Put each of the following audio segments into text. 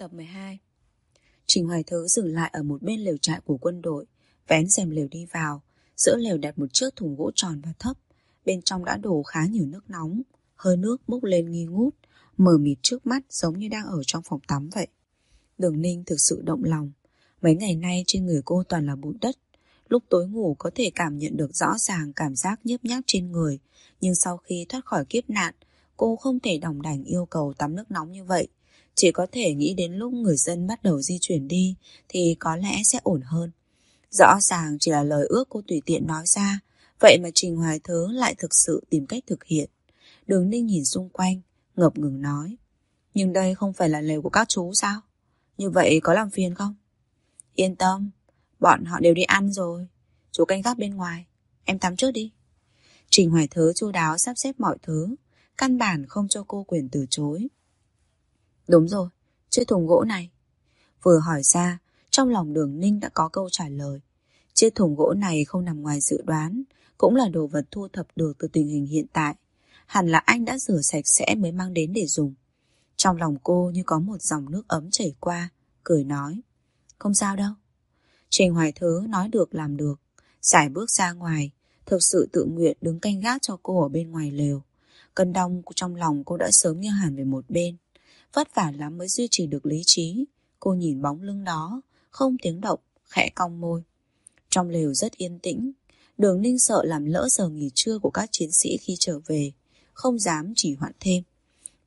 Tập 12 Trình Hoài Thứ dừng lại ở một bên lều trại của quân đội, vén rèm lều đi vào. Giữa lều đặt một chiếc thùng gỗ tròn và thấp. Bên trong đã đổ khá nhiều nước nóng. Hơi nước bốc lên nghi ngút, mờ mịt trước mắt giống như đang ở trong phòng tắm vậy. Đường Ninh thực sự động lòng. Mấy ngày nay trên người cô toàn là bụi đất. Lúc tối ngủ có thể cảm nhận được rõ ràng cảm giác nhấp nháp trên người. Nhưng sau khi thoát khỏi kiếp nạn, cô không thể đồng đành yêu cầu tắm nước nóng như vậy. Chỉ có thể nghĩ đến lúc người dân bắt đầu di chuyển đi thì có lẽ sẽ ổn hơn. Rõ ràng chỉ là lời ước cô tùy tiện nói ra, vậy mà Trình Hoài Thứ lại thực sự tìm cách thực hiện. Đường Ninh nhìn xung quanh, ngập ngừng nói. Nhưng đây không phải là lều của các chú sao? Như vậy có làm phiền không? Yên tâm, bọn họ đều đi ăn rồi. Chú canh gác bên ngoài, em tắm trước đi. Trình Hoài Thứ chu đáo sắp xếp mọi thứ, căn bản không cho cô quyền từ chối. Đúng rồi, chiếc thùng gỗ này. Vừa hỏi ra, trong lòng đường Ninh đã có câu trả lời. Chiếc thùng gỗ này không nằm ngoài dự đoán, cũng là đồ vật thu thập được từ tình hình hiện tại. Hẳn là anh đã rửa sạch sẽ mới mang đến để dùng. Trong lòng cô như có một dòng nước ấm chảy qua, cười nói. Không sao đâu. Trình Hoài Thứ nói được làm được, giải bước ra ngoài, thực sự tự nguyện đứng canh gác cho cô ở bên ngoài lều. Cơn đong trong lòng cô đã sớm nghiêng hẳn về một bên. Vất vả lắm mới duy trì được lý trí. Cô nhìn bóng lưng đó, không tiếng động, khẽ cong môi. Trong lều rất yên tĩnh, đường ninh sợ làm lỡ giờ nghỉ trưa của các chiến sĩ khi trở về, không dám chỉ hoãn thêm.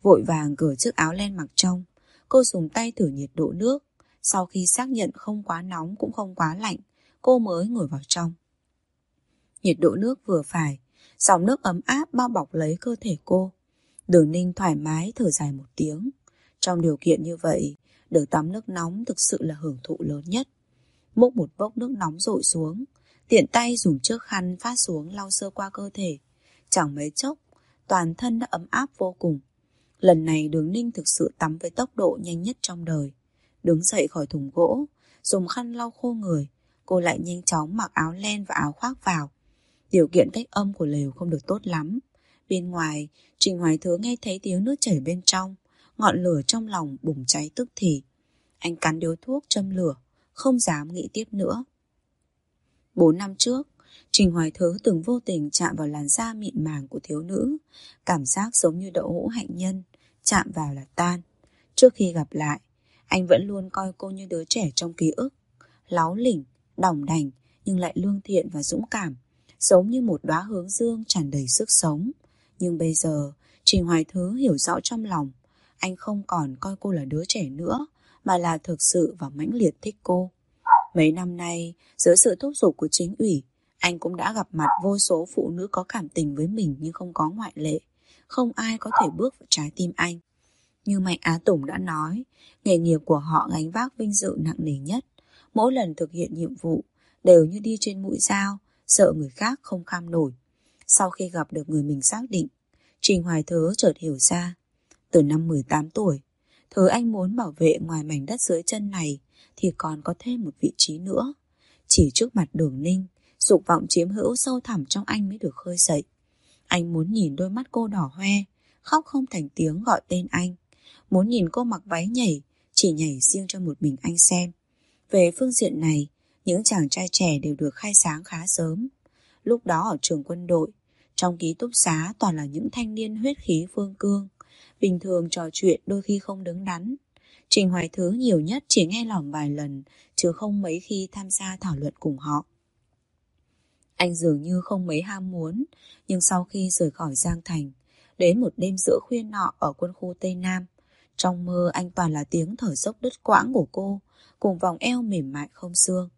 Vội vàng cởi chiếc áo len mặc trong, cô dùng tay thử nhiệt độ nước. Sau khi xác nhận không quá nóng cũng không quá lạnh, cô mới ngồi vào trong. Nhiệt độ nước vừa phải, dòng nước ấm áp bao bọc lấy cơ thể cô. Đường ninh thoải mái thở dài một tiếng. Trong điều kiện như vậy, được tắm nước nóng thực sự là hưởng thụ lớn nhất. Múc một bốc nước nóng rội xuống, tiện tay dùng chiếc khăn phát xuống lau sơ qua cơ thể. Chẳng mấy chốc, toàn thân đã ấm áp vô cùng. Lần này đường ninh thực sự tắm với tốc độ nhanh nhất trong đời. Đứng dậy khỏi thùng gỗ, dùng khăn lau khô người, cô lại nhanh chóng mặc áo len và áo khoác vào. Điều kiện cách âm của lều không được tốt lắm. Bên ngoài, Trình Hoài Thứ nghe thấy tiếng nước chảy bên trong, ngọn lửa trong lòng bùng cháy tức thì. Anh cắn điếu thuốc châm lửa, không dám nghĩ tiếp nữa. Bốn năm trước, Trình Hoài Thứ từng vô tình chạm vào làn da mịn màng của thiếu nữ, cảm giác giống như đậu hũ hạnh nhân, chạm vào là tan. Trước khi gặp lại, anh vẫn luôn coi cô như đứa trẻ trong ký ức, láo lỉnh, đỏng đành nhưng lại lương thiện và dũng cảm, giống như một đóa hướng dương tràn đầy sức sống. Nhưng bây giờ, Trình Hoài Thứ hiểu rõ trong lòng, anh không còn coi cô là đứa trẻ nữa, mà là thực sự và mãnh liệt thích cô. Mấy năm nay, dưới sự thúc giục của chính ủy, anh cũng đã gặp mặt vô số phụ nữ có cảm tình với mình nhưng không có ngoại lệ. Không ai có thể bước vào trái tim anh. Như Mạnh Á Tùng đã nói, nghề nghiệp của họ gánh vác vinh dự nặng nề nhất. Mỗi lần thực hiện nhiệm vụ, đều như đi trên mũi dao, sợ người khác không kham nổi. Sau khi gặp được người mình xác định, Trình Hoài Thứ chợt hiểu ra, từ năm 18 tuổi, thứ anh muốn bảo vệ ngoài mảnh đất dưới chân này thì còn có thêm một vị trí nữa. Chỉ trước mặt đường ninh, dục vọng chiếm hữu sâu thẳm trong anh mới được khơi dậy. Anh muốn nhìn đôi mắt cô đỏ hoe, khóc không thành tiếng gọi tên anh. Muốn nhìn cô mặc váy nhảy, chỉ nhảy riêng cho một mình anh xem. Về phương diện này, những chàng trai trẻ đều được khai sáng khá sớm. Lúc đó ở trường quân đội, trong ký túc xá toàn là những thanh niên huyết khí phương cương, Bình thường trò chuyện đôi khi không đứng đắn. Trình Hoài Thứ nhiều nhất chỉ nghe lỏng vài lần, chứ không mấy khi tham gia thảo luận cùng họ. Anh dường như không mấy ham muốn, nhưng sau khi rời khỏi Giang Thành, đến một đêm giữa khuya nọ ở quân khu Tây Nam, trong mơ anh toàn là tiếng thở dốc đứt quãng của cô, cùng vòng eo mềm mại không xương.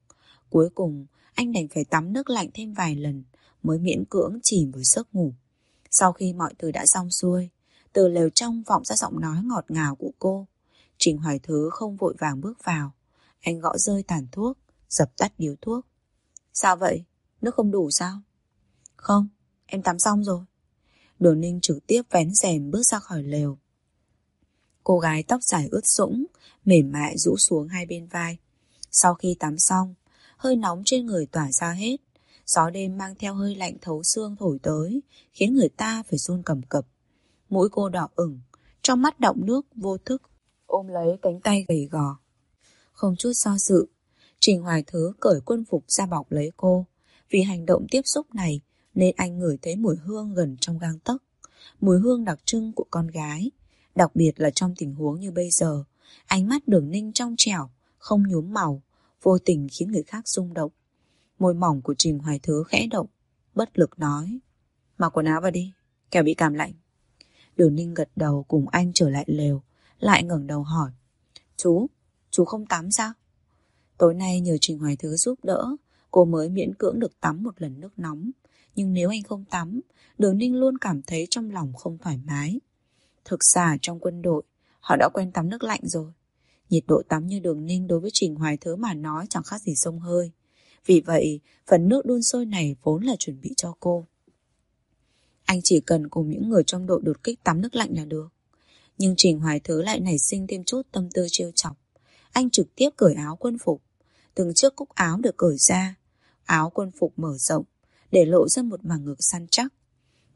Cuối cùng, anh đành phải tắm nước lạnh thêm vài lần, mới miễn cưỡng chìm với giấc ngủ. Sau khi mọi thứ đã xong xuôi, từ lều trong vọng ra giọng nói ngọt ngào của cô. Trình Hoài Thứ không vội vàng bước vào. Anh gõ rơi tàn thuốc, dập tắt điếu thuốc. Sao vậy? Nước không đủ sao? Không, em tắm xong rồi. Đồ Ninh trực tiếp vén rèm bước ra khỏi lều. Cô gái tóc dài ướt sũng, mềm mại rũ xuống hai bên vai. Sau khi tắm xong, hơi nóng trên người tỏa ra hết. Gió đêm mang theo hơi lạnh thấu xương thổi tới, khiến người ta phải run cầm cập. Mũi cô đỏ ửng, trong mắt động nước vô thức. ôm lấy cánh tay gầy gò. Không chút do dự, Trình Hoài Thứ cởi quân phục ra bọc lấy cô. Vì hành động tiếp xúc này nên anh ngửi thấy mùi hương gần trong gang tấc. Mùi hương đặc trưng của con gái. Đặc biệt là trong tình huống như bây giờ, ánh mắt đường ninh trong trẻo, không nhuốm màu, vô tình khiến người khác rung động. Môi mỏng của Trình Hoài Thứ khẽ động, bất lực nói. Mặc quần áo vào đi, kẻo bị cảm lạnh. Đường ninh gật đầu cùng anh trở lại lều, lại ngẩng đầu hỏi. Chú, chú không tắm sao? Tối nay nhờ Trình Hoài Thứ giúp đỡ, cô mới miễn cưỡng được tắm một lần nước nóng. Nhưng nếu anh không tắm, Đường Ninh luôn cảm thấy trong lòng không thoải mái. Thực ra trong quân đội, họ đã quen tắm nước lạnh rồi. Nhiệt độ tắm như Đường Ninh đối với Trình Hoài Thứ mà nói chẳng khác gì sông hơi. Vì vậy, phần nước đun sôi này vốn là chuẩn bị cho cô. Anh chỉ cần cùng những người trong đội đột kích tắm nước lạnh là được. Nhưng Trình Hoài Thứ lại nảy sinh thêm chút tâm tư trêu chọc. Anh trực tiếp cởi áo quân phục. Từng chiếc cúc áo được cởi ra. Áo quân phục mở rộng, để lộ ra một mảng ngực săn chắc.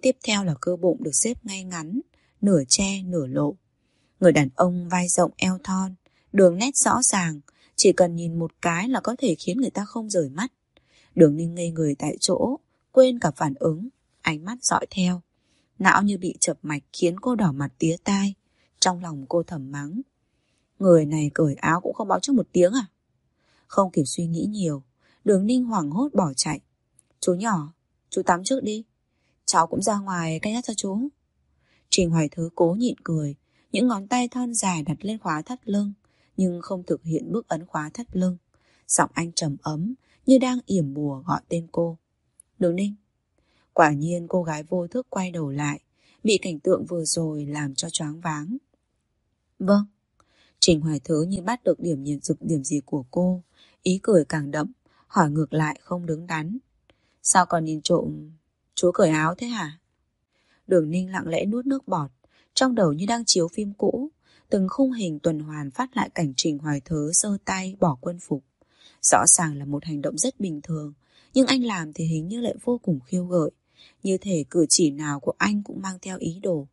Tiếp theo là cơ bụng được xếp ngay ngắn, nửa che nửa lộ. Người đàn ông vai rộng eo thon, đường nét rõ ràng, chỉ cần nhìn một cái là có thể khiến người ta không rời mắt. Đường ninh ngây người tại chỗ, quên cả phản ứng, ánh mắt dõi theo. Não như bị chập mạch khiến cô đỏ mặt tía tai. Trong lòng cô thầm mắng. Người này cởi áo cũng không báo trước một tiếng à? Không kịp suy nghĩ nhiều, đường ninh hoảng hốt bỏ chạy. Chú nhỏ, chú tắm trước đi. Cháu cũng ra ngoài canh gác cho chú. Trình Hoài Thứ cố nhịn cười, những ngón tay thon dài đặt lên khóa thắt lưng, nhưng không thực hiện bước ấn khóa thắt lưng. Giọng anh trầm ấm, như đang yểm bùa gọi tên cô. Đường ninh. Quả nhiên cô gái vô thức quay đầu lại, bị cảnh tượng vừa rồi làm cho choáng váng. Vâng. Trình Hoài Thứ như bắt được điểm nhận dực điểm gì của cô, ý cười càng đậm, hỏi ngược lại không đứng đắn. Sao còn nhìn trộm Chú cởi áo thế hả Đường ninh lặng lẽ nuốt nước bọt Trong đầu như đang chiếu phim cũ Từng khung hình tuần hoàn phát lại cảnh trình hoài thứ sơ tay bỏ quân phục Rõ ràng là một hành động rất bình thường Nhưng anh làm thì hình như lại vô cùng khiêu gợi như thể cử chỉ nào của anh cũng mang theo ý đồ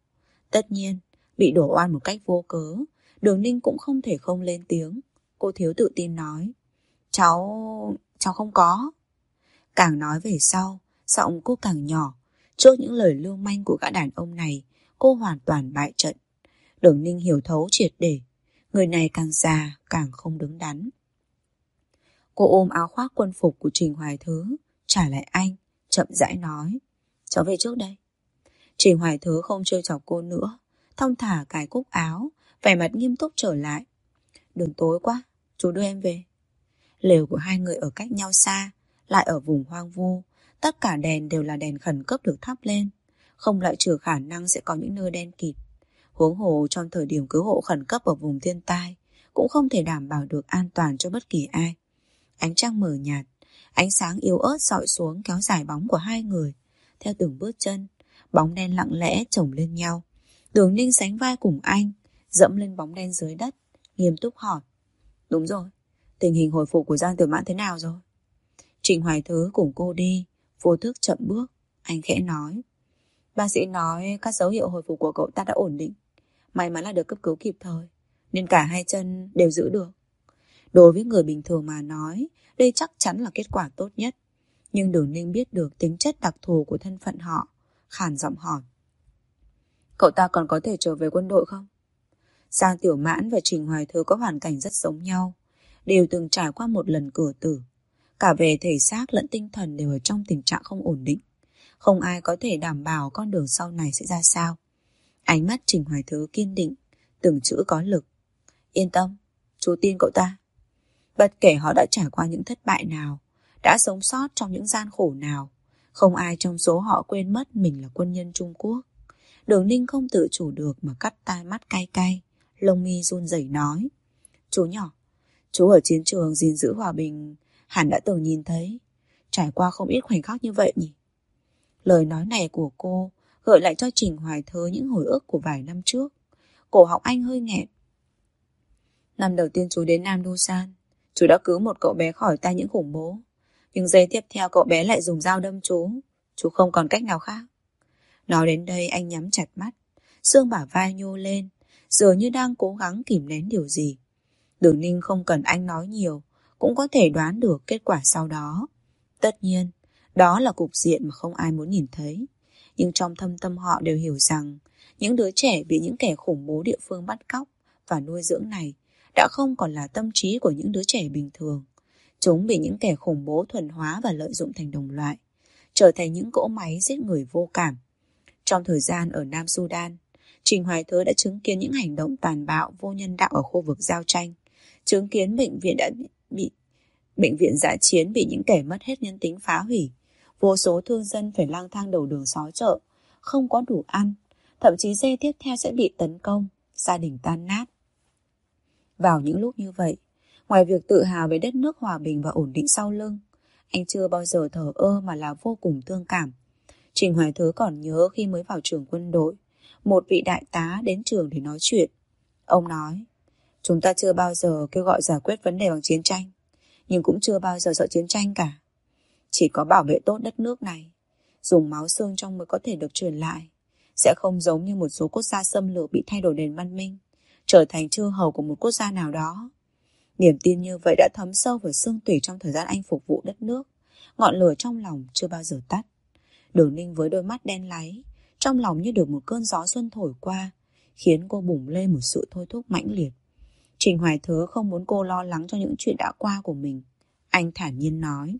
Tất nhiên Bị đổ oan một cách vô cớ Đường ninh cũng không thể không lên tiếng Cô thiếu tự tin nói Cháu... cháu không có Càng nói về sau, giọng cô càng nhỏ. Trước những lời lưu manh của gã đàn ông này, cô hoàn toàn bại trận. Đường Ninh hiểu thấu triệt để. Người này càng già, càng không đứng đắn. Cô ôm áo khoác quân phục của Trình Hoài Thứ, trả lại anh, chậm rãi nói. Cháu về trước đây. Trình Hoài Thứ không chơi chọc cô nữa, thong thả cài cúc áo, vẻ mặt nghiêm túc trở lại. Đường tối quá, chú đưa em về. Lều của hai người ở cách nhau xa, lại ở vùng hoang vu, tất cả đèn đều là đèn khẩn cấp được thắp lên, không loại trừ khả năng sẽ có những nơi đen kịt. Huống hồ trong thời điểm cứu hộ khẩn cấp ở vùng thiên tai, cũng không thể đảm bảo được an toàn cho bất kỳ ai. Ánh trăng mờ nhạt, ánh sáng yếu ớt dọi xuống kéo dài bóng của hai người. Theo từng bước chân, bóng đen lặng lẽ chồng lên nhau. Đường Ninh sánh vai cùng anh, dẫm lên bóng đen dưới đất, nghiêm túc hỏi. Đúng rồi, tình hình hồi phục của Giang Tiểu Mãn thế nào rồi? Trịnh Hoài Thứ cùng cô đi, vô thức chậm bước, anh khẽ nói. Bác sĩ nói các dấu hiệu hồi phục của cậu ta đã ổn định. May mắn là được cấp cứu kịp thời, nên cả hai chân đều giữ được. Đối với người bình thường mà nói, đây chắc chắn là kết quả tốt nhất. Nhưng Đường Ninh biết được tính chất đặc thù của thân phận họ, khàn giọng hỏi. Cậu ta còn có thể trở về quân đội không? Giang Tiểu Mãn và Trình Hoài Thứ có hoàn cảnh rất giống nhau, đều từng trải qua một lần cửa tử. Cả về thể xác lẫn tinh thần đều ở trong tình trạng không ổn định. Không ai có thể đảm bảo con đường sau này sẽ ra sao. Ánh mắt Trình Hoài Thứ kiên định, từng chữ có lực. Yên tâm, chú tin cậu ta. Bất kể họ đã trải qua những thất bại nào, đã sống sót trong những gian khổ nào, không ai trong số họ quên mất mình là quân nhân Trung Quốc. Đường Ninh không tự chủ được mà cắt tai mắt cay cay, lông mi run rẩy nói. Chú nhỏ, chú ở chiến trường gìn giữ hòa bình Hẳn đã từng nhìn thấy. Trải qua không ít khoảnh khắc như vậy nhỉ? Lời nói này của cô Gợi lại cho Trình Hoài Thơ những hồi ức của vài năm trước. Cổ họng anh hơi nghẹn. Năm đầu tiên chú đến Nam Đô San Chú đã cứu một cậu bé khỏi tay những khủng bố. Nhưng giây tiếp theo cậu bé lại dùng dao đâm chú Chú không còn cách nào khác Nói đến đây anh nhắm chặt mắt Xương bả vai nhô lên dường như đang cố gắng kìm nén điều gì. Đường Ninh không cần anh nói nhiều, cũng có thể đoán được kết quả sau đó. Tất nhiên, đó là cục diện mà không ai muốn nhìn thấy. Nhưng trong thâm tâm họ đều hiểu rằng những đứa trẻ bị những kẻ khủng bố địa phương bắt cóc và nuôi dưỡng này đã không còn là tâm trí của những đứa trẻ bình thường. Chúng bị những kẻ khủng bố thuần hóa và lợi dụng thành đồng loại, trở thành những cỗ máy giết người vô cảm. Trong thời gian ở Nam Sudan, Trình Hoài Thứ đã chứng kiến những hành động tàn bạo vô nhân đạo ở khu vực giao tranh, chứng kiến bệnh viện đã bị bệnh viện giã chiến bị những kẻ mất hết nhân tính phá hủy, vô số thương dân phải lang thang đầu đường xó chợ, không có đủ ăn, thậm chí dây tiếp theo sẽ bị tấn công, gia đình tan nát. Vào những lúc như vậy, ngoài việc tự hào về đất nước hòa bình và ổn định sau lưng, anh chưa bao giờ thở ơ mà là vô cùng thương cảm. Trình Hoài Thứ còn nhớ khi mới vào trường quân đội, một vị đại tá đến trường để nói chuyện. Ông nói, chúng ta chưa bao giờ kêu gọi giải quyết vấn đề bằng chiến tranh, nhưng cũng chưa bao giờ sợ chiến tranh cả. Chỉ có bảo vệ tốt đất nước này, dùng máu xương trong mới có thể được truyền lại, sẽ không giống như một số quốc gia xâm lược bị thay đổi nền văn minh, trở thành chư hầu của một quốc gia nào đó. Niềm tin như vậy đã thấm sâu vào xương tủy trong thời gian anh phục vụ đất nước, ngọn lửa trong lòng chưa bao giờ tắt. Đường ninh với đôi mắt đen láy, trong lòng như được một cơn gió xuân thổi qua, khiến cô bùng lên một sự thôi thúc mãnh liệt. Trình Hoài Thứ không muốn cô lo lắng cho những chuyện đã qua của mình. Anh thản nhiên nói.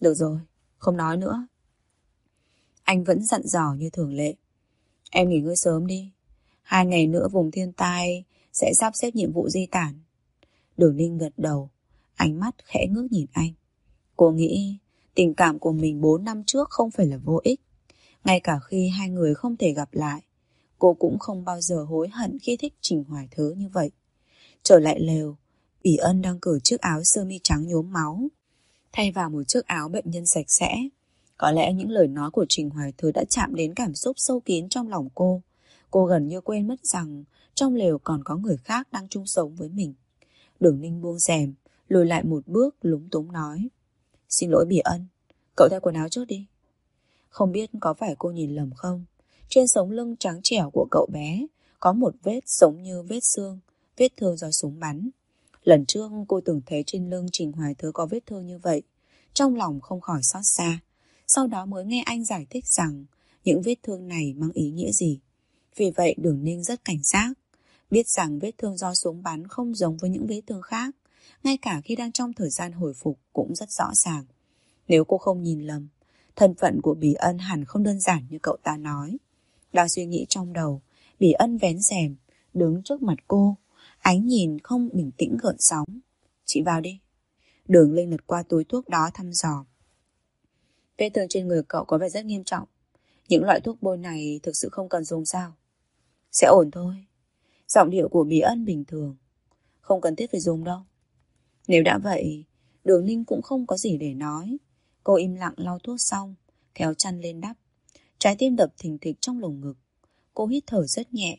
Được rồi, không nói nữa. Anh vẫn dặn dò như thường lệ. Em nghỉ ngơi sớm đi. Hai ngày nữa vùng thiên tai sẽ sắp xếp nhiệm vụ di tản. Đường Ninh gật đầu, ánh mắt khẽ ngước nhìn anh. Cô nghĩ tình cảm của mình 4 năm trước không phải là vô ích. Ngay cả khi hai người không thể gặp lại, cô cũng không bao giờ hối hận khi thích Trình Hoài Thứ như vậy. Trở lại lều, Bỉ Ân đang cởi chiếc áo sơ mi trắng nhuốm máu, thay vào một chiếc áo bệnh nhân sạch sẽ. Có lẽ những lời nói của Trình Hoài Thứ đã chạm đến cảm xúc sâu kín trong lòng cô. Cô gần như quên mất rằng trong lều còn có người khác đang chung sống với mình. Đường Ninh buông rèm, lùi lại một bước lúng túng nói. Xin lỗi Bỉ Ân, cậu thay quần áo trước đi. Không biết có phải cô nhìn lầm không? Trên sống lưng trắng trẻo của cậu bé có một vết giống như vết xương, vết thương do súng bắn. Lần trước cô từng thấy trên lưng Trình Hoài Thứ có vết thương như vậy. Trong lòng không khỏi xót xa. Sau đó mới nghe anh giải thích rằng những vết thương này mang ý nghĩa gì. Vì vậy Đường Ninh rất cảnh giác. Biết rằng vết thương do súng bắn không giống với những vết thương khác. Ngay cả khi đang trong thời gian hồi phục cũng rất rõ ràng. Nếu cô không nhìn lầm, thân phận của Bỉ Ân hẳn không đơn giản như cậu ta nói. Đang suy nghĩ trong đầu, Bỉ Ân vén rèm, đứng trước mặt cô, Ánh nhìn không bình tĩnh gợn sóng Chị vào đi Đường Linh lật qua túi thuốc đó thăm dò Vết thương trên người cậu có vẻ rất nghiêm trọng Những loại thuốc bôi này Thực sự không cần dùng sao Sẽ ổn thôi Giọng điệu của Bí Ân bình thường. Không cần thiết phải dùng đâu. Nếu đã vậy, Đường Ninh cũng không có gì để nói. Cô im lặng lau thuốc xong, Kéo chăn lên đắp. Trái tim đập thình thịch trong lồng ngực. Cô hít thở rất nhẹ,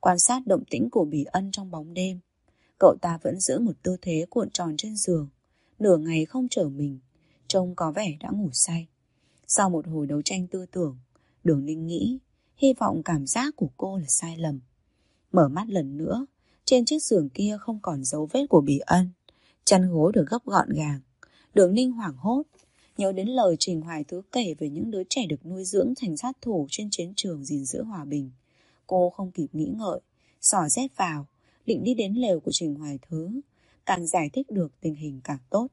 Quan sát động tĩnh của Bỉ Ân trong bóng đêm. Cậu ta vẫn giữ một tư thế cuộn tròn trên giường. Nửa ngày không trở mình, Trông có vẻ đã ngủ say. Sau một hồi đấu tranh tư tưởng, Đường Ninh nghĩ, Hy vọng cảm giác của cô là sai lầm. Mở mắt lần nữa Trên chiếc giường kia không còn dấu vết của Bỉ Ân Chăn gối được gấp gọn gàng Đường Ninh hoảng hốt Nhớ đến lời Trình Hoài Thứ kể về những đứa trẻ được nuôi dưỡng thành sát thủ trên chiến trường gìn giữ hòa bình. Cô không kịp nghĩ ngợi, sỏ dép vào, định đi đến lều của Trình Hoài Thứ. Càng giải thích được tình hình càng tốt.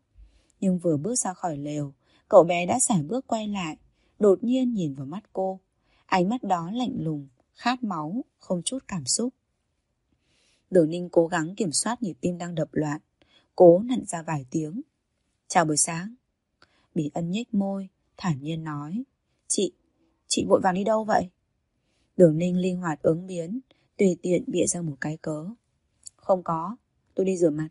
Nhưng vừa bước ra khỏi lều, cậu bé đã sải bước quay lại, đột nhiên nhìn vào mắt cô. Ánh mắt đó lạnh lùng, khát máu, không chút cảm xúc. Đường Ninh cố gắng kiểm soát nhịp tim đang đập loạn, cố nặn ra vài tiếng. Chào buổi sáng. Bỉ ân nhếch môi, thản nhiên nói. Chị, chị vội vàng đi đâu vậy? Đường ninh linh hoạt ứng biến, tùy tiện bịa ra một cái cớ. Không có, tôi đi rửa mặt.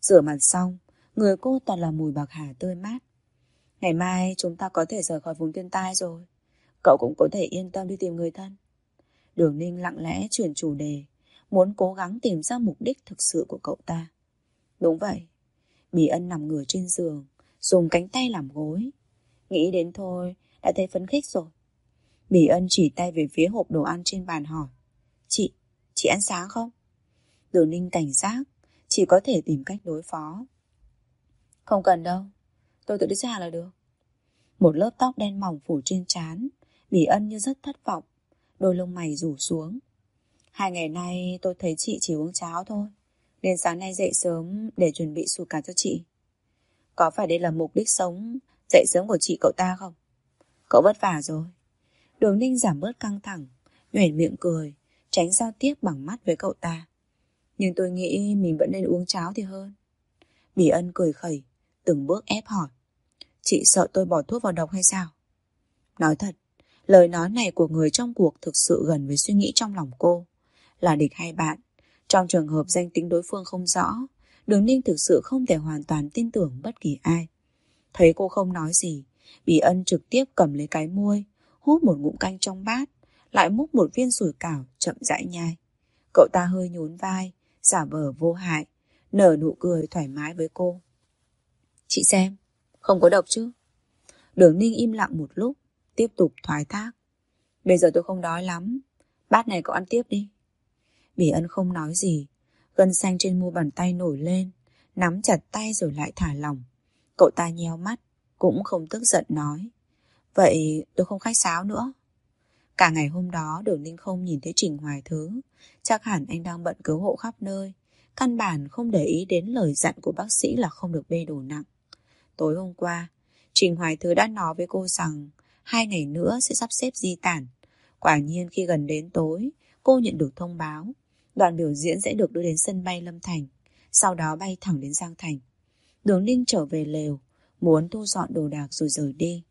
Rửa mặt xong, người cô toàn là mùi bạc hà tươi mát. Ngày mai chúng ta có thể rời khỏi vùng thiên tai rồi. Cậu cũng có thể yên tâm đi tìm người thân. Đường ninh lặng lẽ chuyển chủ đề, muốn cố gắng tìm ra mục đích thực sự của cậu ta. Đúng vậy, Bì ân nằm ngửa trên giường, dùng cánh tay làm gối. Nghĩ đến thôi, đã thấy phấn khích rồi. Bỉ ân chỉ tay về phía hộp đồ ăn trên bàn hỏi. Chị, chị ăn sáng không? Đường ninh cảnh giác, chỉ có thể tìm cách đối phó. Không cần đâu, tôi tự đi ra là được. Một lớp tóc đen mỏng phủ trên trán, Bỉ ân như rất thất vọng, đôi lông mày rủ xuống. Hai ngày nay tôi thấy chị chỉ uống cháo thôi, nên sáng nay dậy sớm để chuẩn bị sủi cà cho chị. Có phải đây là mục đích sống dậy sớm của chị cậu ta không? Cậu vất vả rồi. Đường ninh giảm bớt căng thẳng, nhoẻn miệng cười, tránh giao tiếp bằng mắt với cậu ta. Nhưng tôi nghĩ mình vẫn nên uống cháo thì hơn. Bỉ ân cười khẩy, từng bước ép hỏi. Chị sợ tôi bỏ thuốc vào độc hay sao? Nói thật, lời nói này của người trong cuộc thực sự gần với suy nghĩ trong lòng cô. Là địch hay bạn? Trong trường hợp danh tính đối phương không rõ, Đường Ninh thực sự không thể hoàn toàn tin tưởng bất kỳ ai. Thấy cô không nói gì, Bỉ ân trực tiếp cầm lấy cái môi, hút một ngụm canh trong bát, lại múc một viên sủi cảo chậm rãi nhai. Cậu ta hơi nhún vai, giả vờ vô hại, nở nụ cười thoải mái với cô. Chị xem, không có độc chứ? Đường Ninh im lặng một lúc, tiếp tục thoái thác. Bây giờ tôi không đói lắm, bát này cậu ăn tiếp đi. Bỉ ân không nói gì, gân xanh trên mu bàn tay nổi lên, nắm chặt tay rồi lại thả lỏng. Cậu ta nheo mắt, cũng không tức giận nói. Vậy tôi không khách sáo nữa. Cả ngày hôm đó đường ninh không nhìn thấy Trình Hoài Thứ. Chắc hẳn anh đang bận cứu hộ khắp nơi. Căn bản không để ý đến lời dặn của bác sĩ là không được bê đồ nặng. Tối hôm qua, Trình Hoài Thứ đã nói với cô rằng hai ngày nữa sẽ sắp xếp di tản. Quả nhiên khi gần đến tối, cô nhận được thông báo. Đoàn biểu diễn sẽ được đưa đến sân bay Lâm Thành, sau đó bay thẳng đến Giang Thành. Đường Ninh trở về lều, muốn thu dọn đồ đạc rồi rời đi.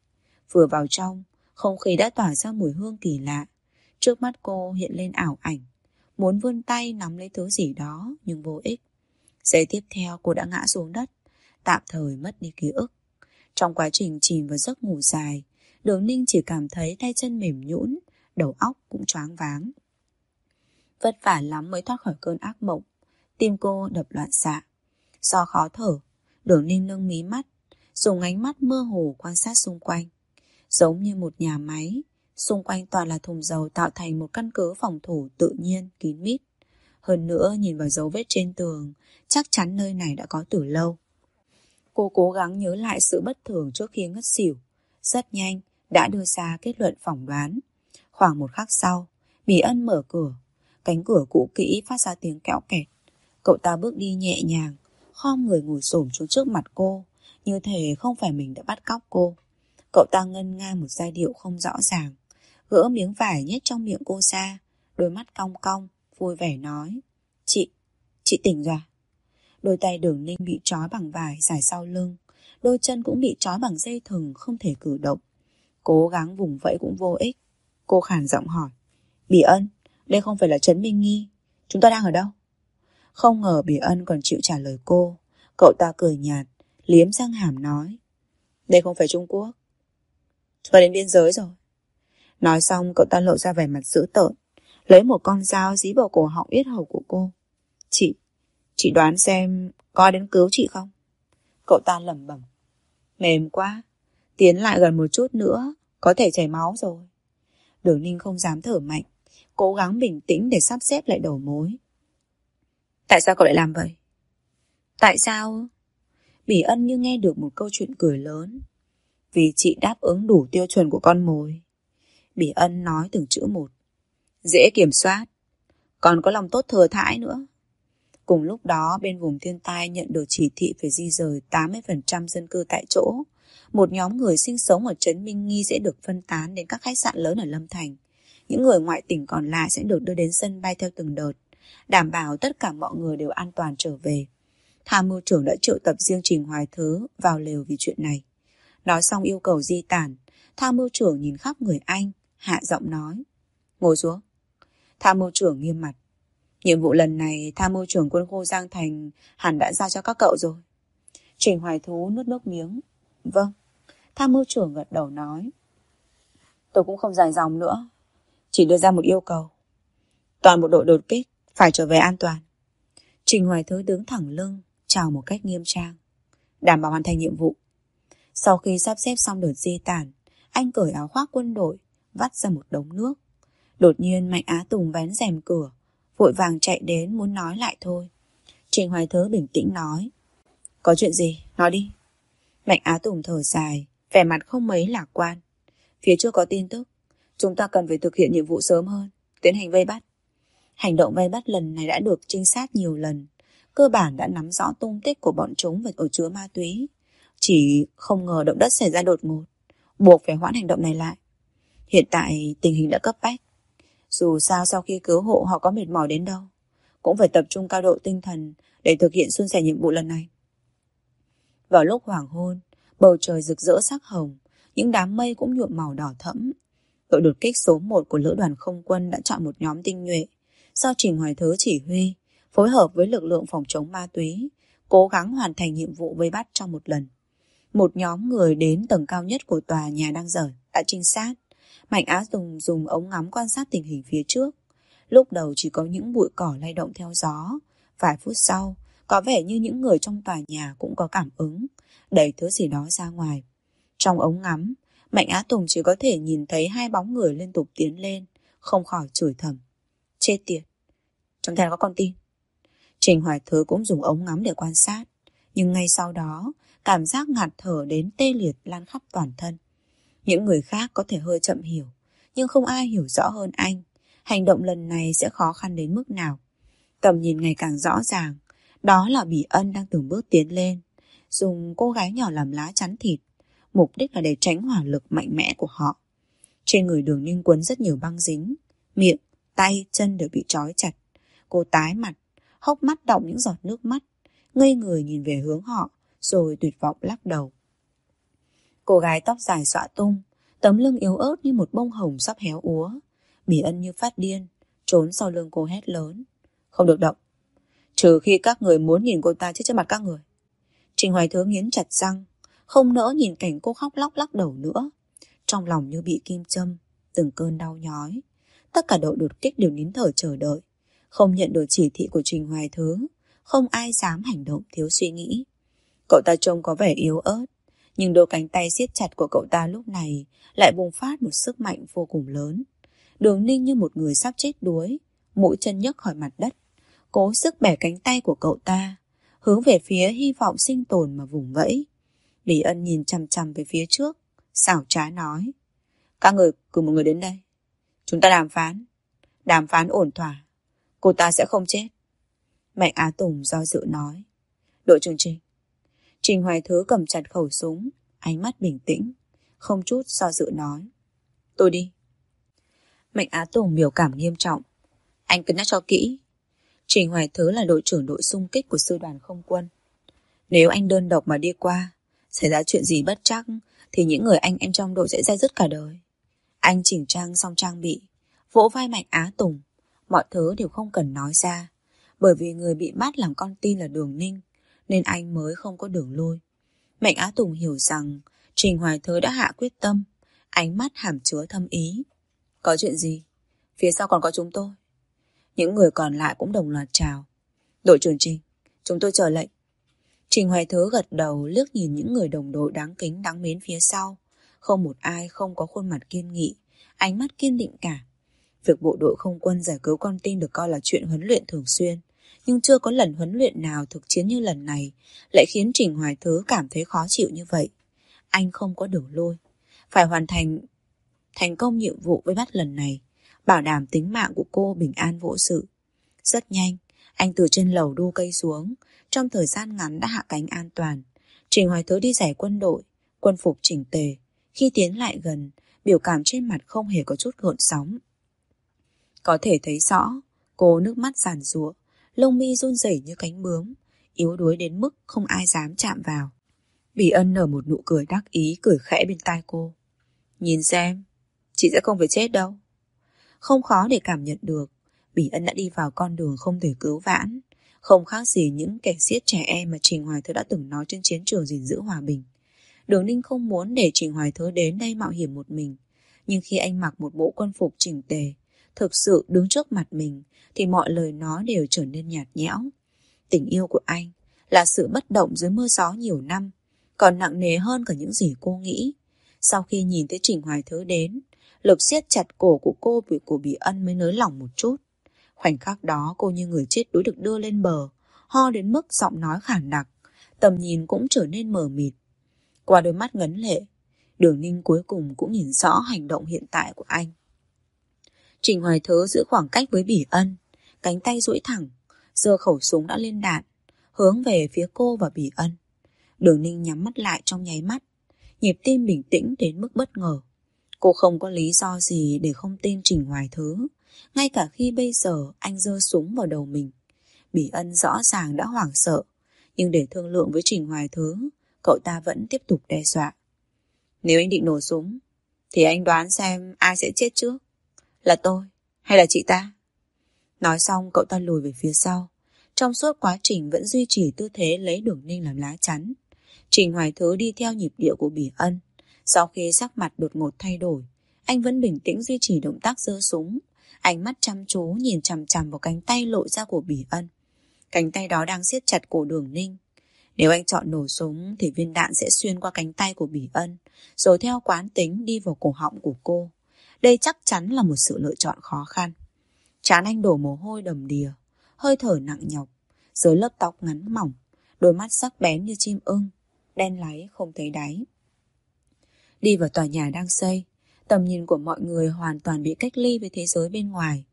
Vừa vào trong, không khí đã tỏa ra mùi hương kỳ lạ. Trước mắt cô hiện lên ảo ảnh, muốn vươn tay nắm lấy thứ gì đó nhưng vô ích. Giây tiếp theo cô đã ngã xuống đất, tạm thời mất đi ký ức. Trong quá trình chìm vào giấc ngủ dài, đường ninh chỉ cảm thấy tay chân mềm nhũn, đầu óc cũng choáng váng. Vất vả lắm mới thoát khỏi cơn ác mộng, tim cô đập loạn xạ. Do khó thở, đường ninh nâng mí mắt, dùng ánh mắt mơ hồ quan sát xung quanh. Giống như một nhà máy, xung quanh toàn là thùng dầu tạo thành một căn cứ phòng thủ tự nhiên, kín mít. Hơn nữa nhìn vào dấu vết trên tường, chắc chắn nơi này đã có từ lâu. Cô cố gắng nhớ lại sự bất thường trước khi ngất xỉu. Rất nhanh, đã đưa ra kết luận phỏng đoán. Khoảng một khắc sau, Bỉ Ân mở cửa. Cánh cửa cũ kỹ phát ra tiếng kẹo kẹt. Cậu ta bước đi nhẹ nhàng, khom người ngồi xổm xuống trước mặt cô, như thể không phải mình đã bắt cóc cô. Cậu ta ngân nga một giai điệu không rõ ràng, gỡ miếng vải nhét trong miệng cô ra, đôi mắt cong cong, vui vẻ nói. Chị, chị tỉnh rồi? À? Đôi tay đường ninh bị trói bằng vải dài sau lưng, đôi chân cũng bị trói bằng dây thừng không thể cử động. Cố gắng vùng vẫy cũng vô ích. Cô khàn giọng hỏi. Bỉ ân, đây không phải là Trấn Minh Nghi. Chúng ta đang ở đâu? Không ngờ Bỉ ân còn chịu trả lời cô. Cậu ta cười nhạt, liếm răng hàm nói. Đây không phải Trung Quốc. Chúng ta đến biên giới rồi. Nói xong cậu ta lộ ra vẻ mặt dữ tợn, lấy một con dao dí vào cổ họng yết hầu của cô. Chị, chị đoán xem có đến cứu chị không? Cậu ta lẩm bẩm. Mềm quá, tiến lại gần một chút nữa, có thể chảy máu rồi. Đường Ninh không dám thở mạnh, cố gắng bình tĩnh để sắp xếp lại đầu mối. Tại sao cậu lại làm vậy? Tại sao? Bỉ ân như nghe được một câu chuyện cười lớn. Vì chị đáp ứng đủ tiêu chuẩn của con mồi. Bỉ ân nói từng chữ một. Dễ kiểm soát. Còn có lòng tốt thừa thãi nữa. Cùng lúc đó, bên vùng thiên tai nhận được chỉ thị phải di rời 80% dân cư tại chỗ. Một nhóm người sinh sống ở Trấn Minh Nghi sẽ được phân tán đến các khách sạn lớn ở Lâm Thành. Những người ngoại tỉnh còn lại sẽ được đưa đến sân bay theo từng đợt, đảm bảo tất cả mọi người đều an toàn trở về. Tham mưu trưởng đã triệu tập riêng Trình Hoài Thứ vào lều vì chuyện này. Nói xong yêu cầu di tản, tham mưu trưởng nhìn khắp người anh, hạ giọng nói. Ngồi xuống. Tham mưu trưởng nghiêm mặt. Nhiệm vụ lần này tham mưu trưởng quân khu Giang Thành hẳn đã giao cho các cậu rồi. Trình Hoài Thú nuốt nước miếng. Vâng. Tham mưu trưởng gật đầu nói. Tôi cũng không dài dòng nữa. Chỉ đưa ra một yêu cầu. Toàn bộ đội đột kích phải trở về an toàn. Trình Hoài Thứ đứng thẳng lưng, chào một cách nghiêm trang. Đảm bảo hoàn thành nhiệm vụ. Sau khi sắp xếp xong đợt di tản, anh cởi áo khoác quân đội, vắt ra một đống nước. Đột nhiên Mạnh Á Tùng vén rèm cửa, vội vàng chạy đến muốn nói lại thôi. Trình Hoài Thứ bình tĩnh nói. Có chuyện gì? Nói đi. Mạnh Á Tùng thở dài, vẻ mặt không mấy lạc quan. Phía trước có tin tức, chúng ta cần phải thực hiện nhiệm vụ sớm hơn, tiến hành vây bắt. Hành động vây bắt lần này đã được trinh sát nhiều lần, cơ bản đã nắm rõ tung tích của bọn chúng và ổ chứa ma túy. Chỉ không ngờ động đất xảy ra đột ngột, buộc phải hoãn hành động này lại. Hiện tại tình hình đã cấp bách. Dù sao sau khi cứu hộ họ có mệt mỏi đến đâu, cũng phải tập trung cao độ tinh thần để thực hiện xuân sẻ nhiệm vụ lần này. Vào lúc hoàng hôn, bầu trời rực rỡ sắc hồng, những đám mây cũng nhuộm màu đỏ thẫm. Đội đột kích số 1 của lữ đoàn không quân đã chọn một nhóm tinh nhuệ, do Trình Hoài Thứ chỉ huy, phối hợp với lực lượng phòng chống ma túy, cố gắng hoàn thành nhiệm vụ vây bắt trong một lần. Một nhóm người đến tầng cao nhất của tòa nhà đang dở đã trinh sát. Mạnh Á Tùng dùng ống ngắm quan sát tình hình phía trước. Lúc đầu chỉ có những bụi cỏ lay động theo gió. Vài phút sau, có vẻ như những người trong tòa nhà cũng có cảm ứng, đẩy thứ gì đó ra ngoài. Trong ống ngắm, Mạnh Á Tùng chỉ có thể nhìn thấy hai bóng người liên tục tiến lên, không khỏi chửi thầm. Chết tiệt, trong thèn có con tin. Trình Hoài Thứ cũng dùng ống ngắm để quan sát, nhưng ngay sau đó, cảm giác ngạt thở đến tê liệt lan khắp toàn thân. Những người khác có thể hơi chậm hiểu, nhưng không ai hiểu rõ hơn anh. Hành động lần này sẽ khó khăn đến mức nào. Tầm nhìn ngày càng rõ ràng, đó là Bỉ Ân đang từng bước tiến lên, dùng cô gái nhỏ làm lá chắn thịt, mục đích là để tránh hỏa lực mạnh mẽ của họ. Trên người đường ninh quấn rất nhiều băng dính, miệng, tay, chân đều bị trói chặt. Cô tái mặt, hốc mắt đọng những giọt nước mắt, ngây người nhìn về hướng họ, rồi tuyệt vọng lắc đầu. Cô gái tóc dài xõa tung, tấm lưng yếu ớt như một bông hồng sắp héo úa. Bỉ ân như phát điên, trốn sau lưng cô hét lớn. Không được động. Trừ khi các người muốn nhìn cô ta chết trước mặt các người. Trình Hoài Thứ nghiến chặt răng, không nỡ nhìn cảnh cô khóc lóc lắc đầu nữa. Trong lòng như bị kim châm, từng cơn đau nhói. Tất cả đội đột kích đều nín thở chờ đợi. Không nhận được chỉ thị của Trình Hoài Thứ, không ai dám hành động thiếu suy nghĩ. Cậu ta trông có vẻ yếu ớt, nhưng đôi cánh tay siết chặt của cậu ta lúc này lại bùng phát một sức mạnh vô cùng lớn. Đường ninh như một người sắp chết đuối, mũi chân nhấc khỏi mặt đất, cố sức bẻ cánh tay của cậu ta, hướng về phía hy vọng sinh tồn mà vùng vẫy. Lý ân nhìn chằm chằm về phía trước, xảo trá nói. Các người cử một người đến đây. Chúng ta đàm phán. Đàm phán ổn thỏa. Cô ta sẽ không chết. Mạnh Á Tùng do dự nói. Đội trưởng Trình. Trình Hoài Thứ cầm chặt khẩu súng, ánh mắt bình tĩnh, không chút do dự nói. Tôi đi. Mạnh Á Tùng biểu cảm nghiêm trọng. Anh cân nhắc cho kỹ. Trình Hoài Thứ là đội trưởng đội xung kích của sư đoàn không quân. Nếu anh đơn độc mà đi qua, xảy ra chuyện gì bất chắc, thì những người anh em trong đội sẽ dây dứt cả đời. Anh chỉnh trang xong trang bị, vỗ vai Mạnh Á Tùng, mọi thứ đều không cần nói ra, bởi vì người bị bắt làm con tin là Đường Ninh, nên anh mới không có đường lui. Mạnh Á Tùng hiểu rằng Trình Hoài Thứ đã hạ quyết tâm, ánh mắt hàm chứa thâm ý. Có chuyện gì? Phía sau còn có chúng tôi. Những người còn lại cũng đồng loạt chào. Đội trưởng Trình, chúng tôi chờ lệnh. Trình Hoài Thứ gật đầu liếc nhìn những người đồng đội đáng kính đáng mến phía sau. Không một ai không có khuôn mặt kiên nghị, ánh mắt kiên định cả. Việc bộ đội không quân giải cứu con tin được coi là chuyện huấn luyện thường xuyên. Nhưng chưa có lần huấn luyện nào thực chiến như lần này lại khiến Trình Hoài Thứ cảm thấy khó chịu như vậy. Anh không có đường lui. Phải hoàn thành thành công nhiệm vụ với bắt lần này bảo đảm tính mạng của cô bình an vô sự. Rất nhanh, anh từ trên lầu đu cây xuống, trong thời gian ngắn đã hạ cánh an toàn. Trình Hoài Thứ đi giải quân đội, quân phục chỉnh tề. Khi tiến lại gần, biểu cảm trên mặt không hề có chút gợn sóng. Có thể thấy rõ, cô nước mắt giàn rụa, lông mi run rẩy như cánh bướm, yếu đuối đến mức không ai dám chạm vào. Bỉ ân nở một nụ cười đắc ý cười khẽ bên tai cô. Nhìn xem, chị sẽ không phải chết đâu. Không khó để cảm nhận được, Bỉ ân đã đi vào con đường không thể cứu vãn. Không khác gì những kẻ giết trẻ em mà Trình Hoài Thứ đã từng nói trên chiến trường gìn giữ hòa bình. Đường Ninh không muốn để Trình Hoài Thứ đến đây mạo hiểm một mình. Nhưng khi anh mặc một bộ quân phục chỉnh tề, thực sự đứng trước mặt mình, thì mọi lời nói đều trở nên nhạt nhẽo. Tình yêu của anh là sự bất động dưới mưa gió nhiều năm, còn nặng nề hơn cả những gì cô nghĩ. Sau khi nhìn thấy Trình Hoài Thứ đến, lực siết chặt cổ của cô vì cổ bị ân mới nới lỏng một chút. Khoảnh khắc đó cô như người chết đuối được đưa lên bờ, ho đến mức giọng nói khản đặc, tầm nhìn cũng trở nên mờ mịt. Qua đôi mắt ngấn lệ, đường ninh cuối cùng cũng nhìn rõ hành động hiện tại của anh. Trình Hoài Thớ giữ khoảng cách với Bỉ Ân, cánh tay duỗi thẳng, giơ khẩu súng đã lên đạn, hướng về phía cô và Bỉ Ân. Đường ninh nhắm mắt lại trong nháy mắt, nhịp tim bình tĩnh đến mức bất ngờ. Cô không có lý do gì để không tin Trình Hoài Thứ, ngay cả khi bây giờ anh giơ súng vào đầu mình. Bỉ Ân rõ ràng đã hoảng sợ, nhưng để thương lượng với Trình Hoài Thứ, cậu ta vẫn tiếp tục đe dọa. Nếu anh định nổ súng, thì anh đoán xem ai sẽ chết trước. Là tôi, hay là chị ta? Nói xong cậu ta lùi về phía sau. Trong suốt quá trình vẫn duy trì tư thế lấy đường ninh làm lá chắn. Trình Hoài Thứ đi theo nhịp điệu của Bỉ Ân. Sau khi sắc mặt đột ngột thay đổi, anh vẫn bình tĩnh duy trì động tác giơ súng. Ánh mắt chăm chú nhìn chằm chằm vào cánh tay lộ ra của Bỉ Ân. Cánh tay đó đang siết chặt cổ đường ninh. Nếu anh chọn nổ súng thì viên đạn sẽ xuyên qua cánh tay của Bỉ Ân, rồi theo quán tính đi vào cổ họng của cô. Đây chắc chắn là một sự lựa chọn khó khăn. Chán anh đổ mồ hôi đầm đìa, hơi thở nặng nhọc, dưới lớp tóc ngắn mỏng, đôi mắt sắc bén như chim ưng, đen láy không thấy đáy. Đi vào tòa nhà đang xây, tầm nhìn của mọi người hoàn toàn bị cách ly với thế giới bên ngoài.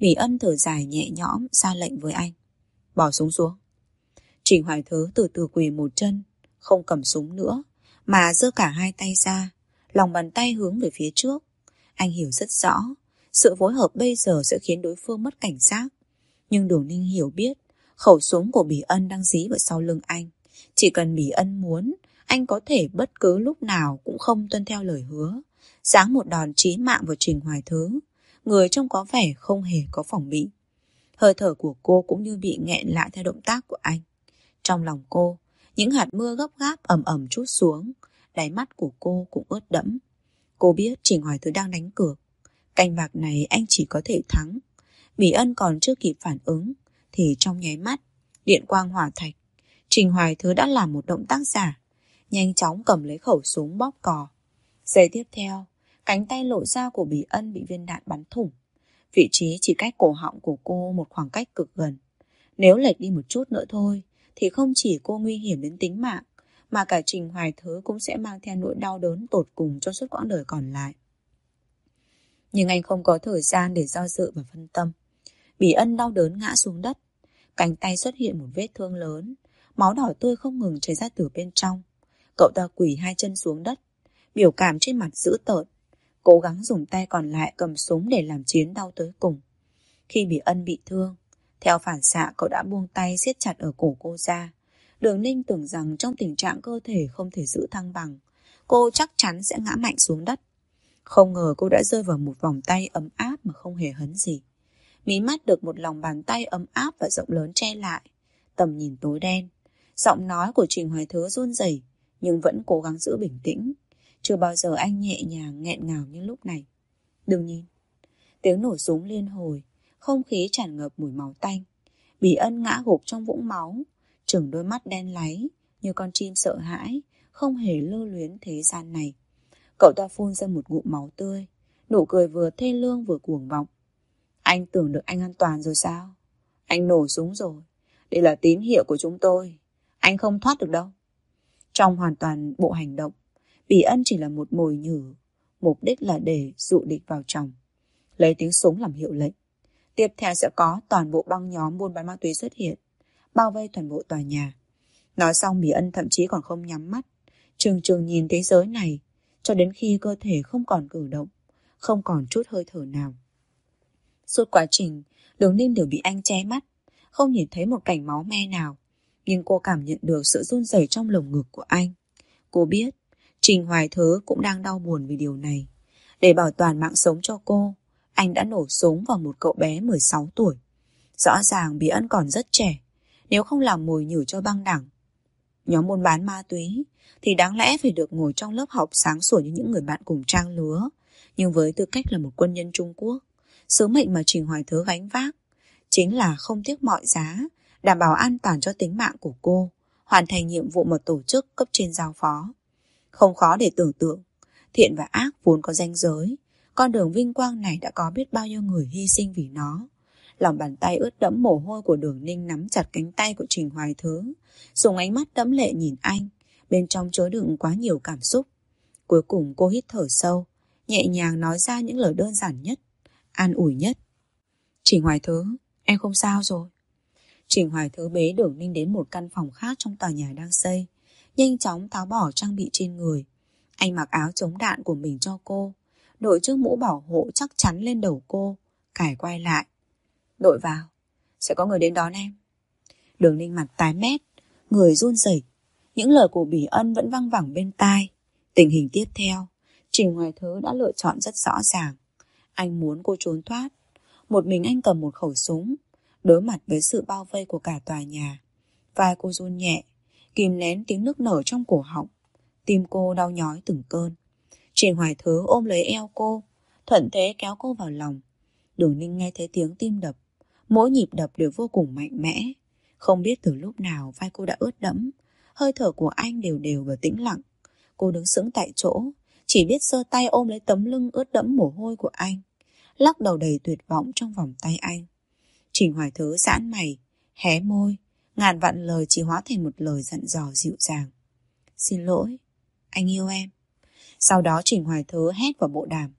Bỉ ân thở dài nhẹ nhõm ra lệnh với anh. Bỏ súng xuống. Trình Hoài Thứ từ từ quỳ một chân, không cầm súng nữa, mà giơ cả hai tay ra, lòng bàn tay hướng về phía trước. Anh hiểu rất rõ, sự phối hợp bây giờ sẽ khiến đối phương mất cảnh giác. Nhưng Đường Ninh hiểu biết, khẩu súng của Bỉ Ân đang dí vào sau lưng anh. Chỉ cần Bỉ Ân muốn, anh có thể bất cứ lúc nào cũng không tuân theo lời hứa. Giáng một đòn chí mạng vào Trình Hoài Thứ, người trông có vẻ không hề có phòng bị. Hơi thở của cô cũng như bị nghẹn lại theo động tác của anh. Trong lòng cô, những hạt mưa gấp gáp ẩm ẩm chút xuống, đáy mắt của cô cũng ướt đẫm. Cô biết Trình Hoài Thứ đang đánh cược. Canh bạc này anh chỉ có thể thắng. Bỉ ân còn chưa kịp phản ứng, thì trong nháy mắt, điện quang hỏa thạch. Trình Hoài Thứ đã làm một động tác giả, nhanh chóng cầm lấy khẩu súng bóp cò. Giây tiếp theo, cánh tay lộ ra của Bỉ ân bị viên đạn bắn thủng. Vị trí chỉ cách cổ họng của cô một khoảng cách cực gần. Nếu lệch đi một chút nữa thôi, thì không chỉ cô nguy hiểm đến tính mạng, mà cả Trình Hoài Thứ cũng sẽ mang theo nỗi đau đớn tột cùng cho suốt quãng đời còn lại. Nhưng anh không có thời gian để do dự và phân tâm. Bỉ ân đau đớn ngã xuống đất, cánh tay xuất hiện một vết thương lớn, máu đỏ tươi không ngừng chảy ra từ bên trong. Cậu ta quỳ hai chân xuống đất, biểu cảm trên mặt dữ tợn, cố gắng dùng tay còn lại cầm súng để làm chiến đau tới cùng. Khi bị ân bị thương, theo phản xạ cậu đã buông tay siết chặt ở cổ cô ra. Đường Ninh tưởng rằng trong tình trạng cơ thể không thể giữ thăng bằng, cô chắc chắn sẽ ngã mạnh xuống đất. Không ngờ cô đã rơi vào một vòng tay ấm áp mà không hề hấn gì. Mí mắt được một lòng bàn tay ấm áp và rộng lớn che lại. Tầm nhìn tối đen. Giọng nói của Trình Hoài Thứ run rẩy nhưng vẫn cố gắng giữ bình tĩnh. Chưa bao giờ anh nhẹ nhàng nghẹn ngào như lúc này. Đừng nhìn. Tiếng nổ súng liên hồi, không khí tràn ngập mùi máu tanh. Bỉ ân ngã gục trong vũng máu, trừng đôi mắt đen láy, như con chim sợ hãi, không hề lưu luyến thế gian này. Cậu ta phun ra một ngụm máu tươi, nụ cười vừa thê lương vừa cuồng vọng. Anh tưởng được anh an toàn rồi sao? Anh nổ súng rồi. Đây là tín hiệu của chúng tôi. Anh không thoát được đâu. Trong hoàn toàn bộ hành động, Bỉ ân chỉ là một mồi nhử, mục đích là để dụ địch vào trong. Lấy tiếng súng làm hiệu lệnh. Tiếp theo sẽ có toàn bộ băng nhóm buôn bán ma túy xuất hiện, bao vây toàn bộ tòa nhà. Nói xong Bỉ ân thậm chí còn không nhắm mắt, trường trường nhìn thế giới này, cho đến khi cơ thể không còn cử động, không còn chút hơi thở nào. Suốt quá trình, đường ninh đều bị anh che mắt, không nhìn thấy một cảnh máu me nào, nhưng cô cảm nhận được sự run rẩy trong lồng ngực của anh. Cô biết, Trình Hoài Thớ cũng đang đau buồn vì điều này. Để bảo toàn mạng sống cho cô, anh đã nổ súng vào một cậu bé 16 tuổi. Rõ ràng Bí Ân còn rất trẻ, nếu không làm mồi nhử cho băng đảng. Nhóm buôn bán ma túy thì đáng lẽ phải được ngồi trong lớp học sáng sủa như những người bạn cùng trang lứa. Nhưng với tư cách là một quân nhân Trung Quốc, sứ mệnh mà Trình Hoài Thớ gánh vác chính là không tiếc mọi giá, đảm bảo an toàn cho tính mạng của cô, hoàn thành nhiệm vụ mà tổ chức cấp trên giao phó. Không khó để tưởng tượng, thiện và ác vốn có danh giới, con đường vinh quang này đã có biết bao nhiêu người hy sinh vì nó. Lòng bàn tay ướt đẫm mồ hôi của đường ninh nắm chặt cánh tay của Trình Hoài Thứ. Dùng ánh mắt đẫm lệ nhìn anh, bên trong chứa đựng quá nhiều cảm xúc. Cuối cùng cô hít thở sâu, nhẹ nhàng nói ra những lời đơn giản nhất, an ủi nhất. Trình Hoài Thứ, em không sao rồi. Trình Hoài Thứ bế đường ninh đến một căn phòng khác trong tòa nhà đang xây. Nhanh chóng tháo bỏ trang bị trên người. Anh mặc áo chống đạn của mình cho cô. Đội chiếc mũ bảo hộ chắc chắn lên đầu cô. Cải quay lại. Đội vào. Sẽ có người đến đón em. Đường ninh mặt tái mét. Người run rẩy. Những lời của Bỉ Ân vẫn văng vẳng bên tai. Tình hình tiếp theo. Trình Hoài Thứ đã lựa chọn rất rõ ràng. Anh muốn cô trốn thoát. Một mình anh cầm một khẩu súng. Đối mặt với sự bao vây của cả tòa nhà. Vai cô run nhẹ. Kìm nén tiếng nước nở trong cổ họng. Tim cô đau nhói từng cơn. Trình Hoài Thứ ôm lấy eo cô. Thuận thế kéo cô vào lòng. Đường Ninh nghe thấy tiếng tim đập. Mỗi nhịp đập đều vô cùng mạnh mẽ. Không biết từ lúc nào vai cô đã ướt đẫm. Hơi thở của anh đều đều và tĩnh lặng. Cô đứng sững tại chỗ. Chỉ biết giơ tay ôm lấy tấm lưng ướt đẫm mồ hôi của anh. Lắc đầu đầy tuyệt vọng trong vòng tay anh. Trình Hoài Thứ giãn mày, hé môi. Ngàn vạn lời chỉ hóa thành một lời dặn dò dịu dàng. Xin lỗi, anh yêu em. Sau đó Trình Hoài Thứ hét vào bộ đàm.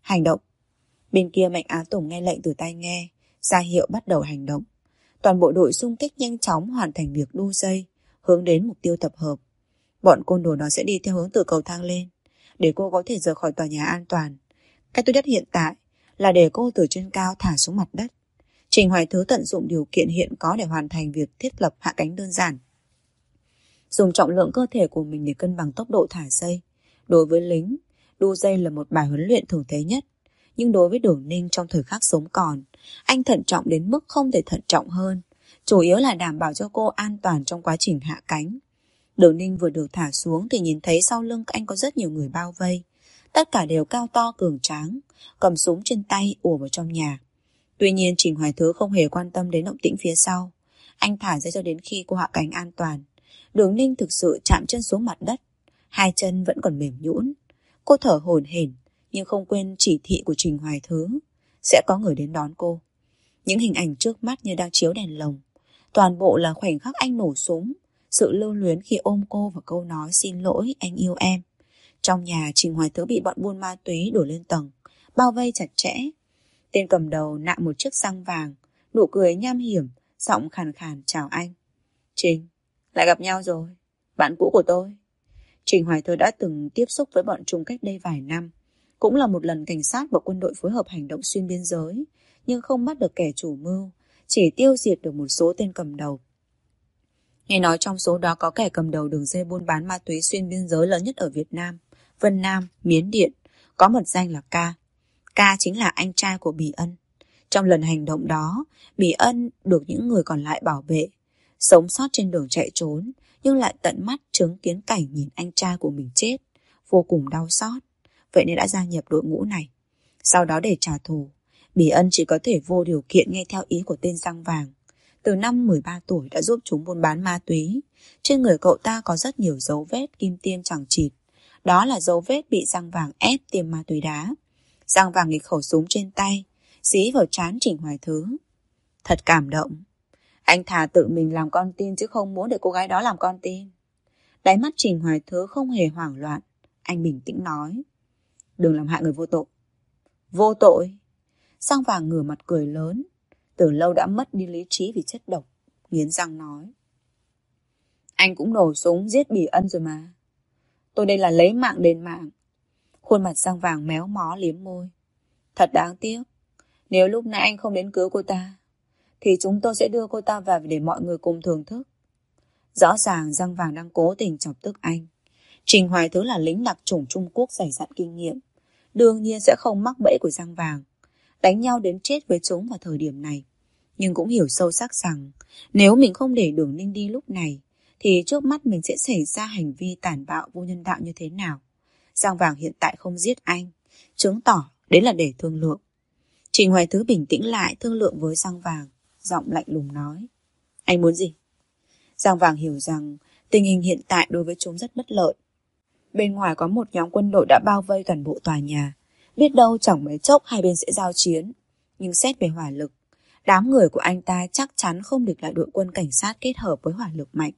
Hành động. Bên kia Mạnh Á Tùng nghe lệnh từ tai nghe, ra hiệu bắt đầu hành động. Toàn bộ đội xung kích nhanh chóng hoàn thành việc đu dây, hướng đến mục tiêu tập hợp. Bọn côn đồ đó sẽ đi theo hướng từ cầu thang lên, để cô có thể rời khỏi tòa nhà an toàn. Cách tốt nhất hiện tại là để cô từ trên cao thả xuống mặt đất. Trình Hoài Thứ tận dụng điều kiện hiện có để hoàn thành việc thiết lập hạ cánh đơn giản. Dùng trọng lượng cơ thể của mình để cân bằng tốc độ thả dây. Đối với lính, đu dây là một bài huấn luyện thường thế nhất. Nhưng đối với Đường Ninh trong thời khắc sống còn, anh thận trọng đến mức không thể thận trọng hơn. Chủ yếu là đảm bảo cho cô an toàn trong quá trình hạ cánh. Đường Ninh vừa được thả xuống thì nhìn thấy sau lưng anh có rất nhiều người bao vây. Tất cả đều cao to cường tráng, cầm súng trên tay ùa vào trong nhà. Tuy nhiên Trình Hoài Thứ không hề quan tâm đến động tĩnh phía sau. Anh thả ra cho đến khi cô hạ cánh an toàn. Đường Ninh thực sự chạm chân xuống mặt đất. Hai chân vẫn còn mềm nhũn. Cô thở hổn hển, nhưng không quên chỉ thị của Trình Hoài Thứ. Sẽ có người đến đón cô. Những hình ảnh trước mắt như đang chiếu đèn lồng. Toàn bộ là khoảnh khắc anh nổ súng. Sự lưu luyến khi ôm cô và câu nói xin lỗi, anh yêu em. Trong nhà, Trình Hoài Thứ bị bọn buôn ma túy đổ lên tầng. Bao vây chặt chẽ. Tên cầm đầu nạm một chiếc răng vàng. Nụ cười nham hiểm. Giọng khàn khàn chào anh. Trình, lại gặp nhau rồi. Bạn cũ của tôi. Trình Hoài Thơ đã từng tiếp xúc với bọn chúng cách đây vài năm. Cũng là một lần cảnh sát và quân đội phối hợp hành động xuyên biên giới, nhưng không bắt được kẻ chủ mưu, chỉ tiêu diệt được một số tên cầm đầu. Nghe nói trong số đó có kẻ cầm đầu đường dây buôn bán ma túy xuyên biên giới lớn nhất ở Việt Nam, Vân Nam, Miến Điện, có mật danh là Ca. Ca chính là anh trai của Bỉ Ân. Trong lần hành động đó, Bỉ Ân được những người còn lại bảo vệ, sống sót trên đường chạy trốn, nhưng lại tận mắt chứng kiến cảnh nhìn anh trai của mình chết, vô cùng đau xót. Vậy nên đã gia nhập đội ngũ này. Sau đó để trả thù, Bỉ Ân chỉ có thể vô điều kiện nghe theo ý của tên răng vàng. Từ năm 13 tuổi đã giúp chúng buôn bán ma túy. Trên người cậu ta có rất nhiều dấu vết kim tiêm chẳng chịt. Đó là dấu vết bị răng vàng ép tiêm ma túy đá. Răng vàng nghịch khẩu súng trên tay, dí vào chán Trình Hoài Thứ. Thật cảm động. Anh thà tự mình làm con tin chứ không muốn để cô gái đó làm con tin. Đáy mắt Trình Hoài Thứ không hề hoảng loạn. Anh bình tĩnh nói. Đừng làm hại người vô tội. Vô tội? Sang vàng ngửa mặt cười lớn. Từ lâu đã mất đi lý trí vì chất độc. Nghiến răng nói. Anh cũng nổ súng giết bỉ ân rồi mà. Tôi đây là lấy mạng đền mạng. Khuôn mặt răng vàng méo mó liếm môi. Thật đáng tiếc. Nếu lúc nãy anh không đến cứu cô ta, thì chúng tôi sẽ đưa cô ta vào để mọi người cùng thưởng thức. Rõ ràng răng vàng đang cố tình chọc tức anh. Trình Hoài Thứ là lính đặc chủng Trung Quốc dày dặn kinh nghiệm. Đương nhiên sẽ không mắc bẫy của răng vàng. Đánh nhau đến chết với chúng vào thời điểm này. Nhưng cũng hiểu sâu sắc rằng nếu mình không để đường ninh đi lúc này thì trước mắt mình sẽ xảy ra hành vi tàn bạo vô nhân đạo như thế nào. Giang vàng hiện tại không giết anh, chứng tỏ đấy là để thương lượng. Trình Hoài Thứ bình tĩnh lại thương lượng với Giang vàng giọng lạnh lùng nói. Anh muốn gì? Giang Vàng hiểu rằng tình hình hiện tại đối với chúng rất bất lợi. Bên ngoài có một nhóm quân đội đã bao vây toàn bộ tòa nhà. Biết đâu chẳng mấy chốc hai bên sẽ giao chiến. Nhưng xét về hỏa lực, Đám người của anh ta chắc chắn không địch lại đội quân cảnh sát kết hợp với hỏa lực mạnh.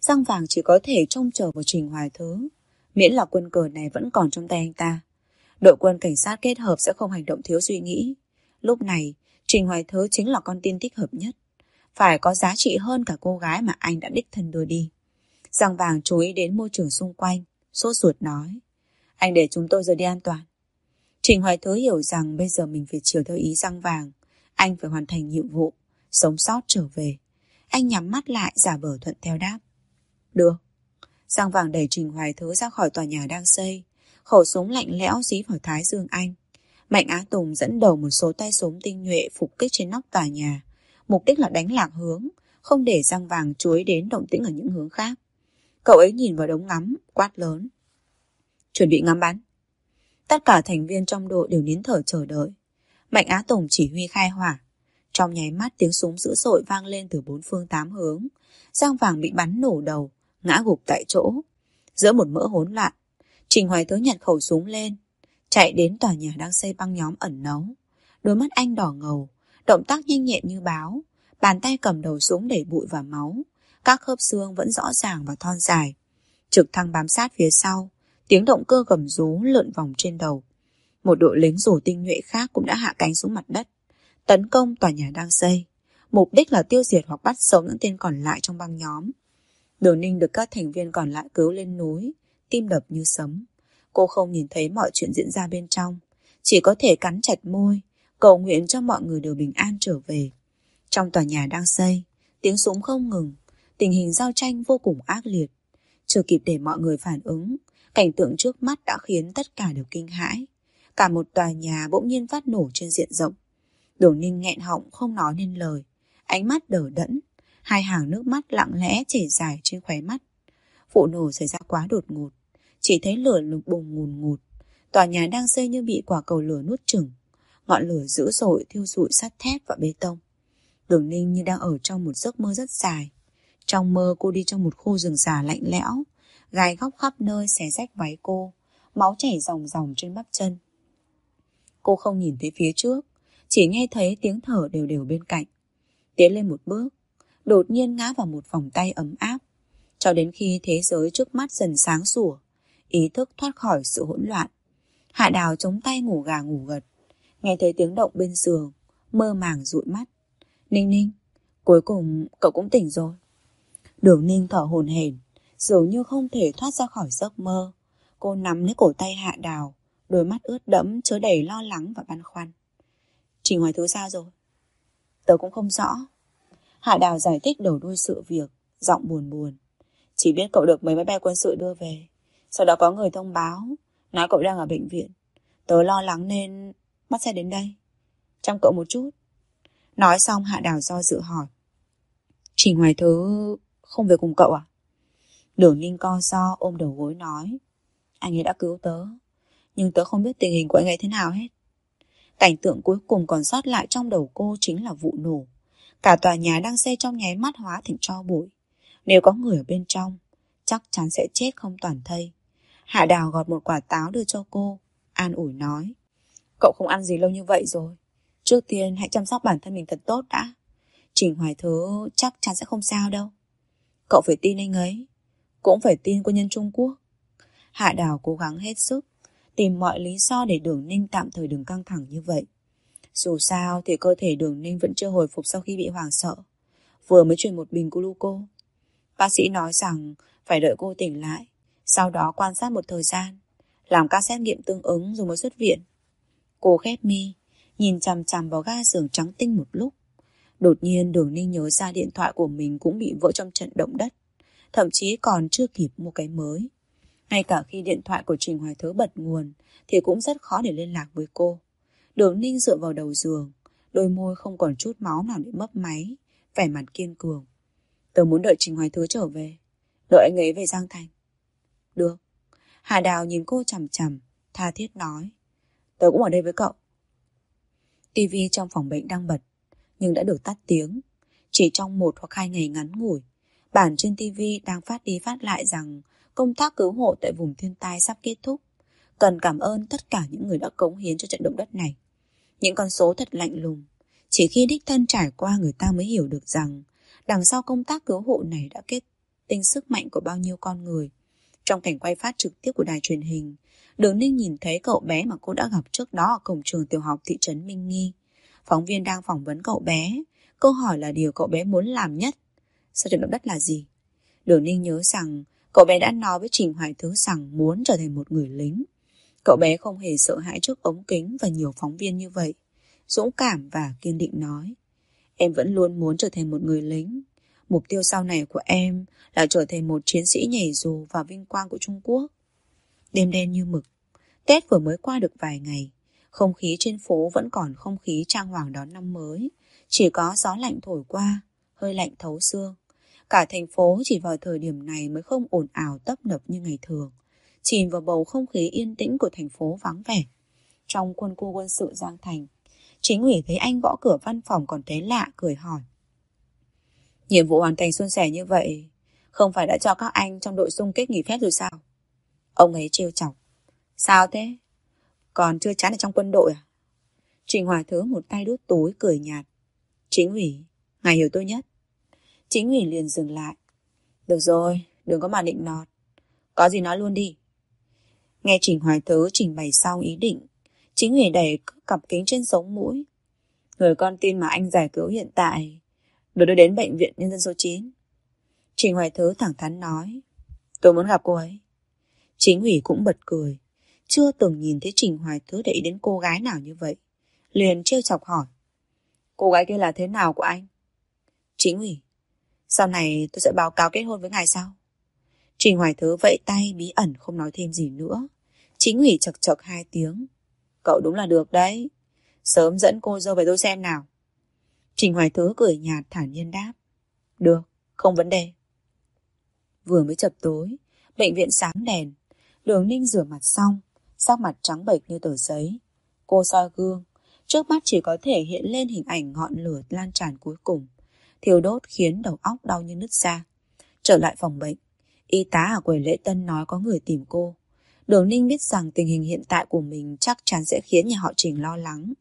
Giang vàng chỉ có thể trông chờ vào Trình Hoài Thứ, miễn là quân cờ này vẫn còn trong tay anh ta. Đội quân cảnh sát kết hợp sẽ không hành động thiếu suy nghĩ. Lúc này, Trình Hoài Thứ chính là con tin thích hợp nhất. Phải có giá trị hơn cả cô gái mà anh đã đích thân đưa đi. Giang vàng chú ý đến môi trường xung quanh, sốt ruột nói. Anh để chúng tôi rời đi an toàn. Trình Hoài Thứ hiểu rằng bây giờ mình phải chiều theo ý Giang vàng. Anh phải hoàn thành nhiệm vụ, sống sót trở về. Anh nhắm mắt lại giả vờ thuận theo đáp. Được. Giang vàng đẩy Trình Hoài Thứ ra khỏi tòa nhà đang xây. Khẩu súng lạnh lẽo dí vào thái dương anh. Mạnh Á Tùng dẫn đầu một số tay súng tinh nhuệ phục kích trên nóc tòa nhà. Mục đích là đánh lạc hướng, không để Giang vàng chuối đến động tĩnh ở những hướng khác. Cậu ấy nhìn vào đống ngắm, quát lớn. Chuẩn bị ngắm bắn. Tất cả thành viên trong đội đều nín thở chờ đợi. Mạnh Á Tùng chỉ huy khai hỏa. Trong nháy mắt tiếng súng dữ dội vang lên từ bốn phương tám hướng. Giang vàng bị bắn nổ đầu, ngã gục tại chỗ. Giữa một mỡ hỗn loạn, Trình Hoài Thứ nhặt khẩu súng lên, chạy đến tòa nhà đang xây băng nhóm ẩn nấu. Đôi mắt anh đỏ ngầu, động tác nhanh nhẹn như báo, bàn tay cầm đầu súng để bụi và máu. Các khớp xương vẫn rõ ràng và thon dài. Trực thăng bám sát phía sau, tiếng động cơ gầm rú lượn vòng trên đầu. Một đội lính rủ tinh nhuệ khác cũng đã hạ cánh xuống mặt đất, tấn công tòa nhà đang xây. Mục đích là tiêu diệt hoặc bắt sống những tên còn lại trong băng nhóm. Đường Ninh được các thành viên còn lại cứu lên núi, tim đập như sấm. Cô không nhìn thấy mọi chuyện diễn ra bên trong, chỉ có thể cắn chặt môi, cầu nguyện cho mọi người đều bình an trở về. Trong tòa nhà đang xây, tiếng súng không ngừng, tình hình giao tranh vô cùng ác liệt. Chưa kịp để mọi người phản ứng, cảnh tượng trước mắt đã khiến tất cả đều kinh hãi. Cả một tòa nhà bỗng nhiên phát nổ trên diện rộng. Đường Ninh nghẹn họng không nói nên lời, ánh mắt đờ đẫn, hai hàng nước mắt lặng lẽ chảy dài trên khóe mắt. Vụ nổ xảy ra quá đột ngột, chỉ thấy lửa lục bùng ngùn ngụt. Tòa nhà đang xây như bị quả cầu lửa nuốt chửng. Ngọn lửa dữ dội thiêu rụi sắt thép và bê tông. Đường Ninh như đang ở trong một giấc mơ rất dài. Trong mơ cô đi trong một khu rừng già lạnh lẽo, gai góc khắp nơi xé rách váy cô, máu chảy ròng ròng trên bắp chân. Cô không nhìn thấy phía trước, chỉ nghe thấy tiếng thở đều đều bên cạnh. Tiến lên một bước, đột nhiên ngã vào một vòng tay ấm áp, cho đến khi thế giới trước mắt dần sáng sủa, ý thức thoát khỏi sự hỗn loạn. Hạ đào chống tay ngủ gà ngủ gật, nghe thấy tiếng động bên giường, mơ màng dụi mắt. Ninh ninh, cuối cùng cậu cũng tỉnh rồi. Đường ninh thở hồn hển, dường như không thể thoát ra khỏi giấc mơ. Cô nắm lấy cổ tay hạ đào, đôi mắt ướt đẫm chứa đầy lo lắng và băn khoăn. Trình Hoài Thứ sao rồi? Tớ cũng không rõ. Hạ Đào giải thích đầu đuôi sự việc, giọng buồn buồn. Chỉ biết cậu được mấy máy bay quân sự đưa về. Sau đó có người thông báo, nói cậu đang ở bệnh viện. Tớ lo lắng nên bắt xe đến đây. Chăm cậu một chút. Nói xong Hạ Đào do dự hỏi. Trình Hoài Thứ không về cùng cậu à? Đường Ninh co so ôm đầu gối nói. Anh ấy đã cứu tớ. Nhưng tớ không biết tình hình của anh ấy thế nào hết. Cảnh tượng cuối cùng còn sót lại trong đầu cô chính là vụ nổ. Cả tòa nhà đang xây trong nháy mắt hóa thành tro bụi. Nếu có người ở bên trong, chắc chắn sẽ chết không toàn thây. Hạ Đào gọt một quả táo đưa cho cô, an ủi nói. Cậu không ăn gì lâu như vậy rồi. Trước tiên hãy chăm sóc bản thân mình thật tốt đã. Trình Hoài Thứ chắc chắn sẽ không sao đâu. Cậu phải tin anh ấy. Cũng phải tin quân nhân Trung Quốc. Hạ Đào cố gắng hết sức, tìm mọi lý do để đường ninh tạm thời đừng căng thẳng như vậy. Dù sao thì cơ thể đường ninh vẫn chưa hồi phục sau khi bị hoảng sợ. Vừa mới truyền một bình gluco. Bác sĩ nói rằng phải đợi cô tỉnh lại, sau đó quan sát một thời gian, làm các xét nghiệm tương ứng rồi mới xuất viện. Cô khép mi, nhìn chằm chằm vào ga giường trắng tinh một lúc. Đột nhiên đường ninh nhớ ra điện thoại của mình cũng bị vỡ trong trận động đất. Thậm chí còn chưa kịp mua cái mới. Ngay cả khi điện thoại của Trình Hoài Thứ bật nguồn thì cũng rất khó để liên lạc với cô. Đường Ninh dựa vào đầu giường, đôi môi không còn chút máu nào để mấp máy, vẻ mặt kiên cường. Tớ muốn đợi Trình Hoài Thứ trở về, đợi anh ấy về Giang Thành. Được. Hà Đào nhìn cô chằm chằm, tha thiết nói. Tớ cũng ở đây với cậu. TV trong phòng bệnh đang bật, nhưng đã được tắt tiếng. Chỉ trong một hoặc hai ngày ngắn ngủi, bản trên TV đang phát đi phát lại rằng công tác cứu hộ tại vùng thiên tai sắp kết thúc. Cần cảm ơn tất cả những người đã cống hiến cho trận động đất này. Những con số thật lạnh lùng. Chỉ khi đích thân trải qua người ta mới hiểu được rằng đằng sau công tác cứu hộ này đã kết tinh sức mạnh của bao nhiêu con người. Trong cảnh quay phát trực tiếp của đài truyền hình, Đường Ninh nhìn thấy cậu bé mà cô đã gặp trước đó ở cổng trường tiểu học thị trấn Minh Nghi. Phóng viên đang phỏng vấn cậu bé. Câu hỏi là điều cậu bé muốn làm nhất. Sau trận động đất là gì? Đường Ninh nhớ rằng cậu bé đã nói với Trình Hoài Thứ rằng muốn trở thành một người lính. Cậu bé không hề sợ hãi trước ống kính và nhiều phóng viên như vậy. Dũng cảm và kiên định nói. Em vẫn luôn muốn trở thành một người lính. Mục tiêu sau này của em là trở thành một chiến sĩ nhảy dù và vinh quang của Trung Quốc. Đêm đen như mực. Tết vừa mới qua được vài ngày. Không khí trên phố vẫn còn không khí trang hoàng đón năm mới. Chỉ có gió lạnh thổi qua, hơi lạnh thấu xương. Cả thành phố chỉ vào thời điểm này mới không ồn ào tấp nập như ngày thường. Chìm vào bầu không khí yên tĩnh của thành phố vắng vẻ. Trong quân khu quân sự Giang Thành, chính ủy thấy anh gõ cửa văn phòng còn thấy lạ cười hỏi. Nhiệm vụ hoàn thành suôn sẻ như vậy, không phải đã cho các anh trong đội xung kích nghỉ phép rồi sao? Ông ấy trêu chọc. Sao thế? Còn chưa chán ở trong quân đội à? Trình Hòa Thứ một tay đút túi cười nhạt. Chính ủy, ngài hiểu tôi nhất. Chính ủy liền dừng lại. Được rồi, đừng có mà định nọt. Có gì nói luôn đi. Nghe Trình Hoài Thứ trình bày sau ý định, chính hủy đẩy cặp kính trên sống mũi. Người con tin mà anh giải cứu hiện tại được đưa đến bệnh viện nhân dân số 9. Trình Hoài Thứ thẳng thắn nói, tôi muốn gặp cô ấy. Chính ủy cũng bật cười, chưa từng nhìn thấy Trình Hoài Thứ để ý đến cô gái nào như vậy. Liền trêu chọc hỏi, cô gái kia là thế nào của anh? Chính ủy, sau này tôi sẽ báo cáo kết hôn với ngài sao? Trình Hoài Thứ vẫy tay bí ẩn không nói thêm gì nữa. Chính ủy chật chật hai tiếng. Cậu đúng là được đấy. Sớm dẫn cô dâu về tôi xem nào. Trình Hoài Thứ cười nhạt thản nhiên đáp. Được, không vấn đề. Vừa mới chập tối, bệnh viện sáng đèn. Đường Ninh rửa mặt xong, sắc mặt trắng bệch như tờ giấy. Cô soi gương, trước mắt chỉ có thể hiện lên hình ảnh ngọn lửa lan tràn cuối cùng. Thiêu đốt khiến đầu óc đau như nứt ra. Trở lại phòng bệnh, y tá ở quầy lễ tân nói có người tìm cô. Đường Ninh biết rằng tình hình hiện tại của mình chắc chắn sẽ khiến nhà họ Trình lo lắng.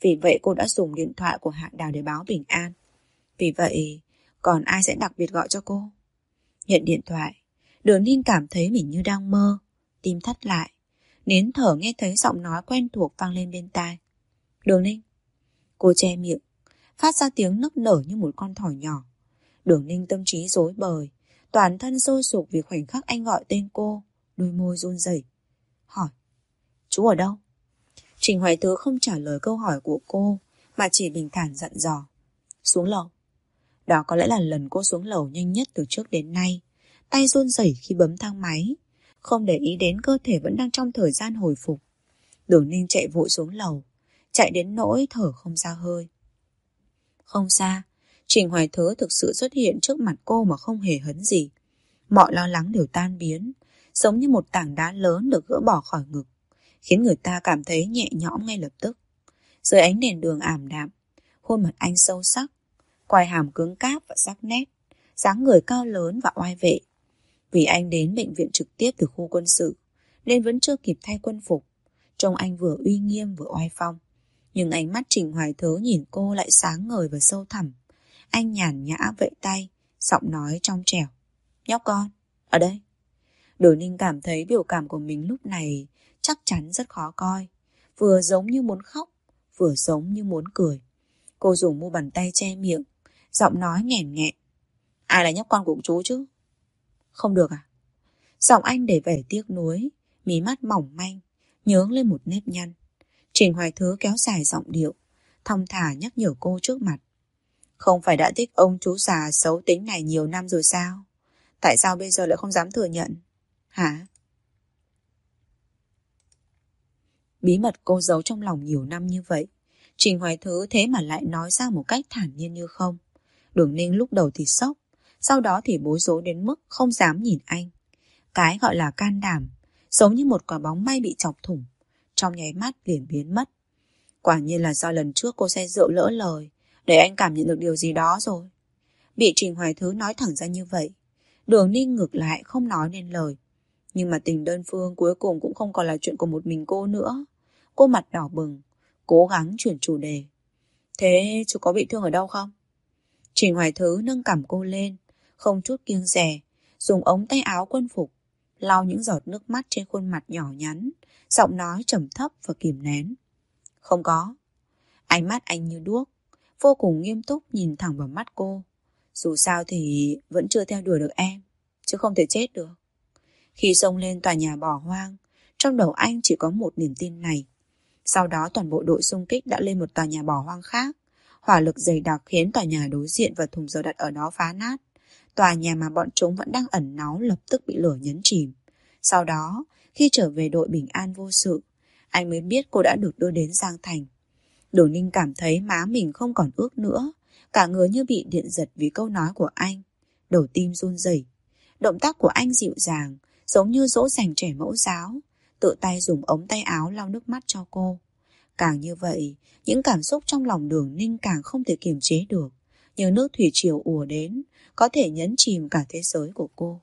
Vì vậy cô đã dùng điện thoại của Hạ Đào để báo bình an. Vì vậy, còn ai sẽ đặc biệt gọi cho cô? Nhận điện thoại, Đường Ninh cảm thấy mình như đang mơ, tim thắt lại. Nến thở nghe thấy giọng nói quen thuộc vang lên bên tai. Đường Ninh. Cô che miệng, phát ra tiếng nức nở như một con thỏ nhỏ. Đường Ninh tâm trí rối bời, toàn thân sôi sục vì khoảnh khắc anh gọi tên cô, đôi môi run rẩy. Hỏi, chú ở đâu? Trình Hoài Thứ không trả lời câu hỏi của cô, mà chỉ bình thản dặn dò. Xuống lầu. Đó có lẽ là lần cô xuống lầu nhanh nhất từ trước đến nay. Tay run rẩy khi bấm thang máy, không để ý đến cơ thể vẫn đang trong thời gian hồi phục. Đường Ninh chạy vội xuống lầu, chạy đến nỗi thở không ra hơi. Không xa, Trình Hoài Thớ thực sự xuất hiện trước mặt cô mà không hề hấn gì. Mọi lo lắng đều tan biến, giống như một tảng đá lớn được gỡ bỏ khỏi ngực khiến người ta cảm thấy nhẹ nhõm ngay lập tức. Dưới ánh đèn đường ảm đạm, khuôn mặt anh sâu sắc, quai hàm cứng cáp và sắc nét, dáng người cao lớn và oai vệ. Vì anh đến bệnh viện trực tiếp từ khu quân sự, nên vẫn chưa kịp thay quân phục. Trông anh vừa uy nghiêm vừa oai phong. Nhưng ánh mắt Trình Hoài Thớ nhìn cô lại sáng ngời và sâu thẳm. Anh nhàn nhã vẫy tay, giọng nói trong trẻo. Nhóc con, ở đây. Đồ Ninh cảm thấy biểu cảm của mình lúc này chắc chắn rất khó coi. Vừa giống như muốn khóc, vừa giống như muốn cười. Cô dùng mu bàn tay che miệng, giọng nói nghèn nghẹn. Ai là nhóc con của chú chứ? Không được à? Giọng anh để vẻ tiếc nuối, mí mắt mỏng manh, nhướng lên một nếp nhăn. Trình Hoài Thứ kéo dài giọng điệu, thong thả nhắc nhở cô trước mặt. Không phải đã thích ông chú già xấu tính này nhiều năm rồi sao? Tại sao bây giờ lại không dám thừa nhận? Hả? Bí mật cô giấu trong lòng nhiều năm như vậy. Trình Hoài Thứ thế mà lại nói ra một cách thản nhiên như không. Đường Ninh lúc đầu thì sốc, sau đó thì bối rối đến mức không dám nhìn anh. Cái gọi là can đảm, giống như một quả bóng may bị chọc thủng, trong nháy mắt liền biến mất. Quả nhiên là do lần trước cô say rượu lỡ lời, để anh cảm nhận được điều gì đó rồi. Bị Trình Hoài Thứ nói thẳng ra như vậy, đường Ninh ngược lại không nói nên lời. Nhưng mà tình đơn phương cuối cùng cũng không còn là chuyện của một mình cô nữa. Cô mặt đỏ bừng, cố gắng chuyển chủ đề. Thế chú có bị thương ở đâu không? Trình Hoài Thứ nâng cằm cô lên, không chút kiêng rè, dùng ống tay áo quân phục, lau những giọt nước mắt trên khuôn mặt nhỏ nhắn, giọng nói trầm thấp và kìm nén. Không có. Ánh mắt anh như đuốc, vô cùng nghiêm túc nhìn thẳng vào mắt cô. Dù sao thì vẫn chưa theo đuổi được em, chứ không thể chết được. Khi xông lên tòa nhà bỏ hoang, trong đầu anh chỉ có một niềm tin này. Sau đó toàn bộ đội xung kích đã lên một tòa nhà bỏ hoang khác. Hỏa lực dày đặc khiến tòa nhà đối diện và thùng dầu đặt ở đó phá nát. Tòa nhà mà bọn chúng vẫn đang ẩn náu lập tức bị lửa nhấn chìm. Sau đó, khi trở về đội bình an vô sự, anh mới biết cô đã được đưa đến Giang Thành. Đồ Ninh cảm thấy má mình không còn ước nữa, cả người như bị điện giật vì câu nói của anh. Đầu tim run rẩy, động tác của anh dịu dàng, giống như dỗ dành trẻ mẫu giáo, tự tay dùng ống tay áo lau nước mắt cho cô. Càng như vậy, những cảm xúc trong lòng đường ninh càng không thể kiềm chế được. Như nước thủy triều ùa đến, có thể nhấn chìm cả thế giới của cô.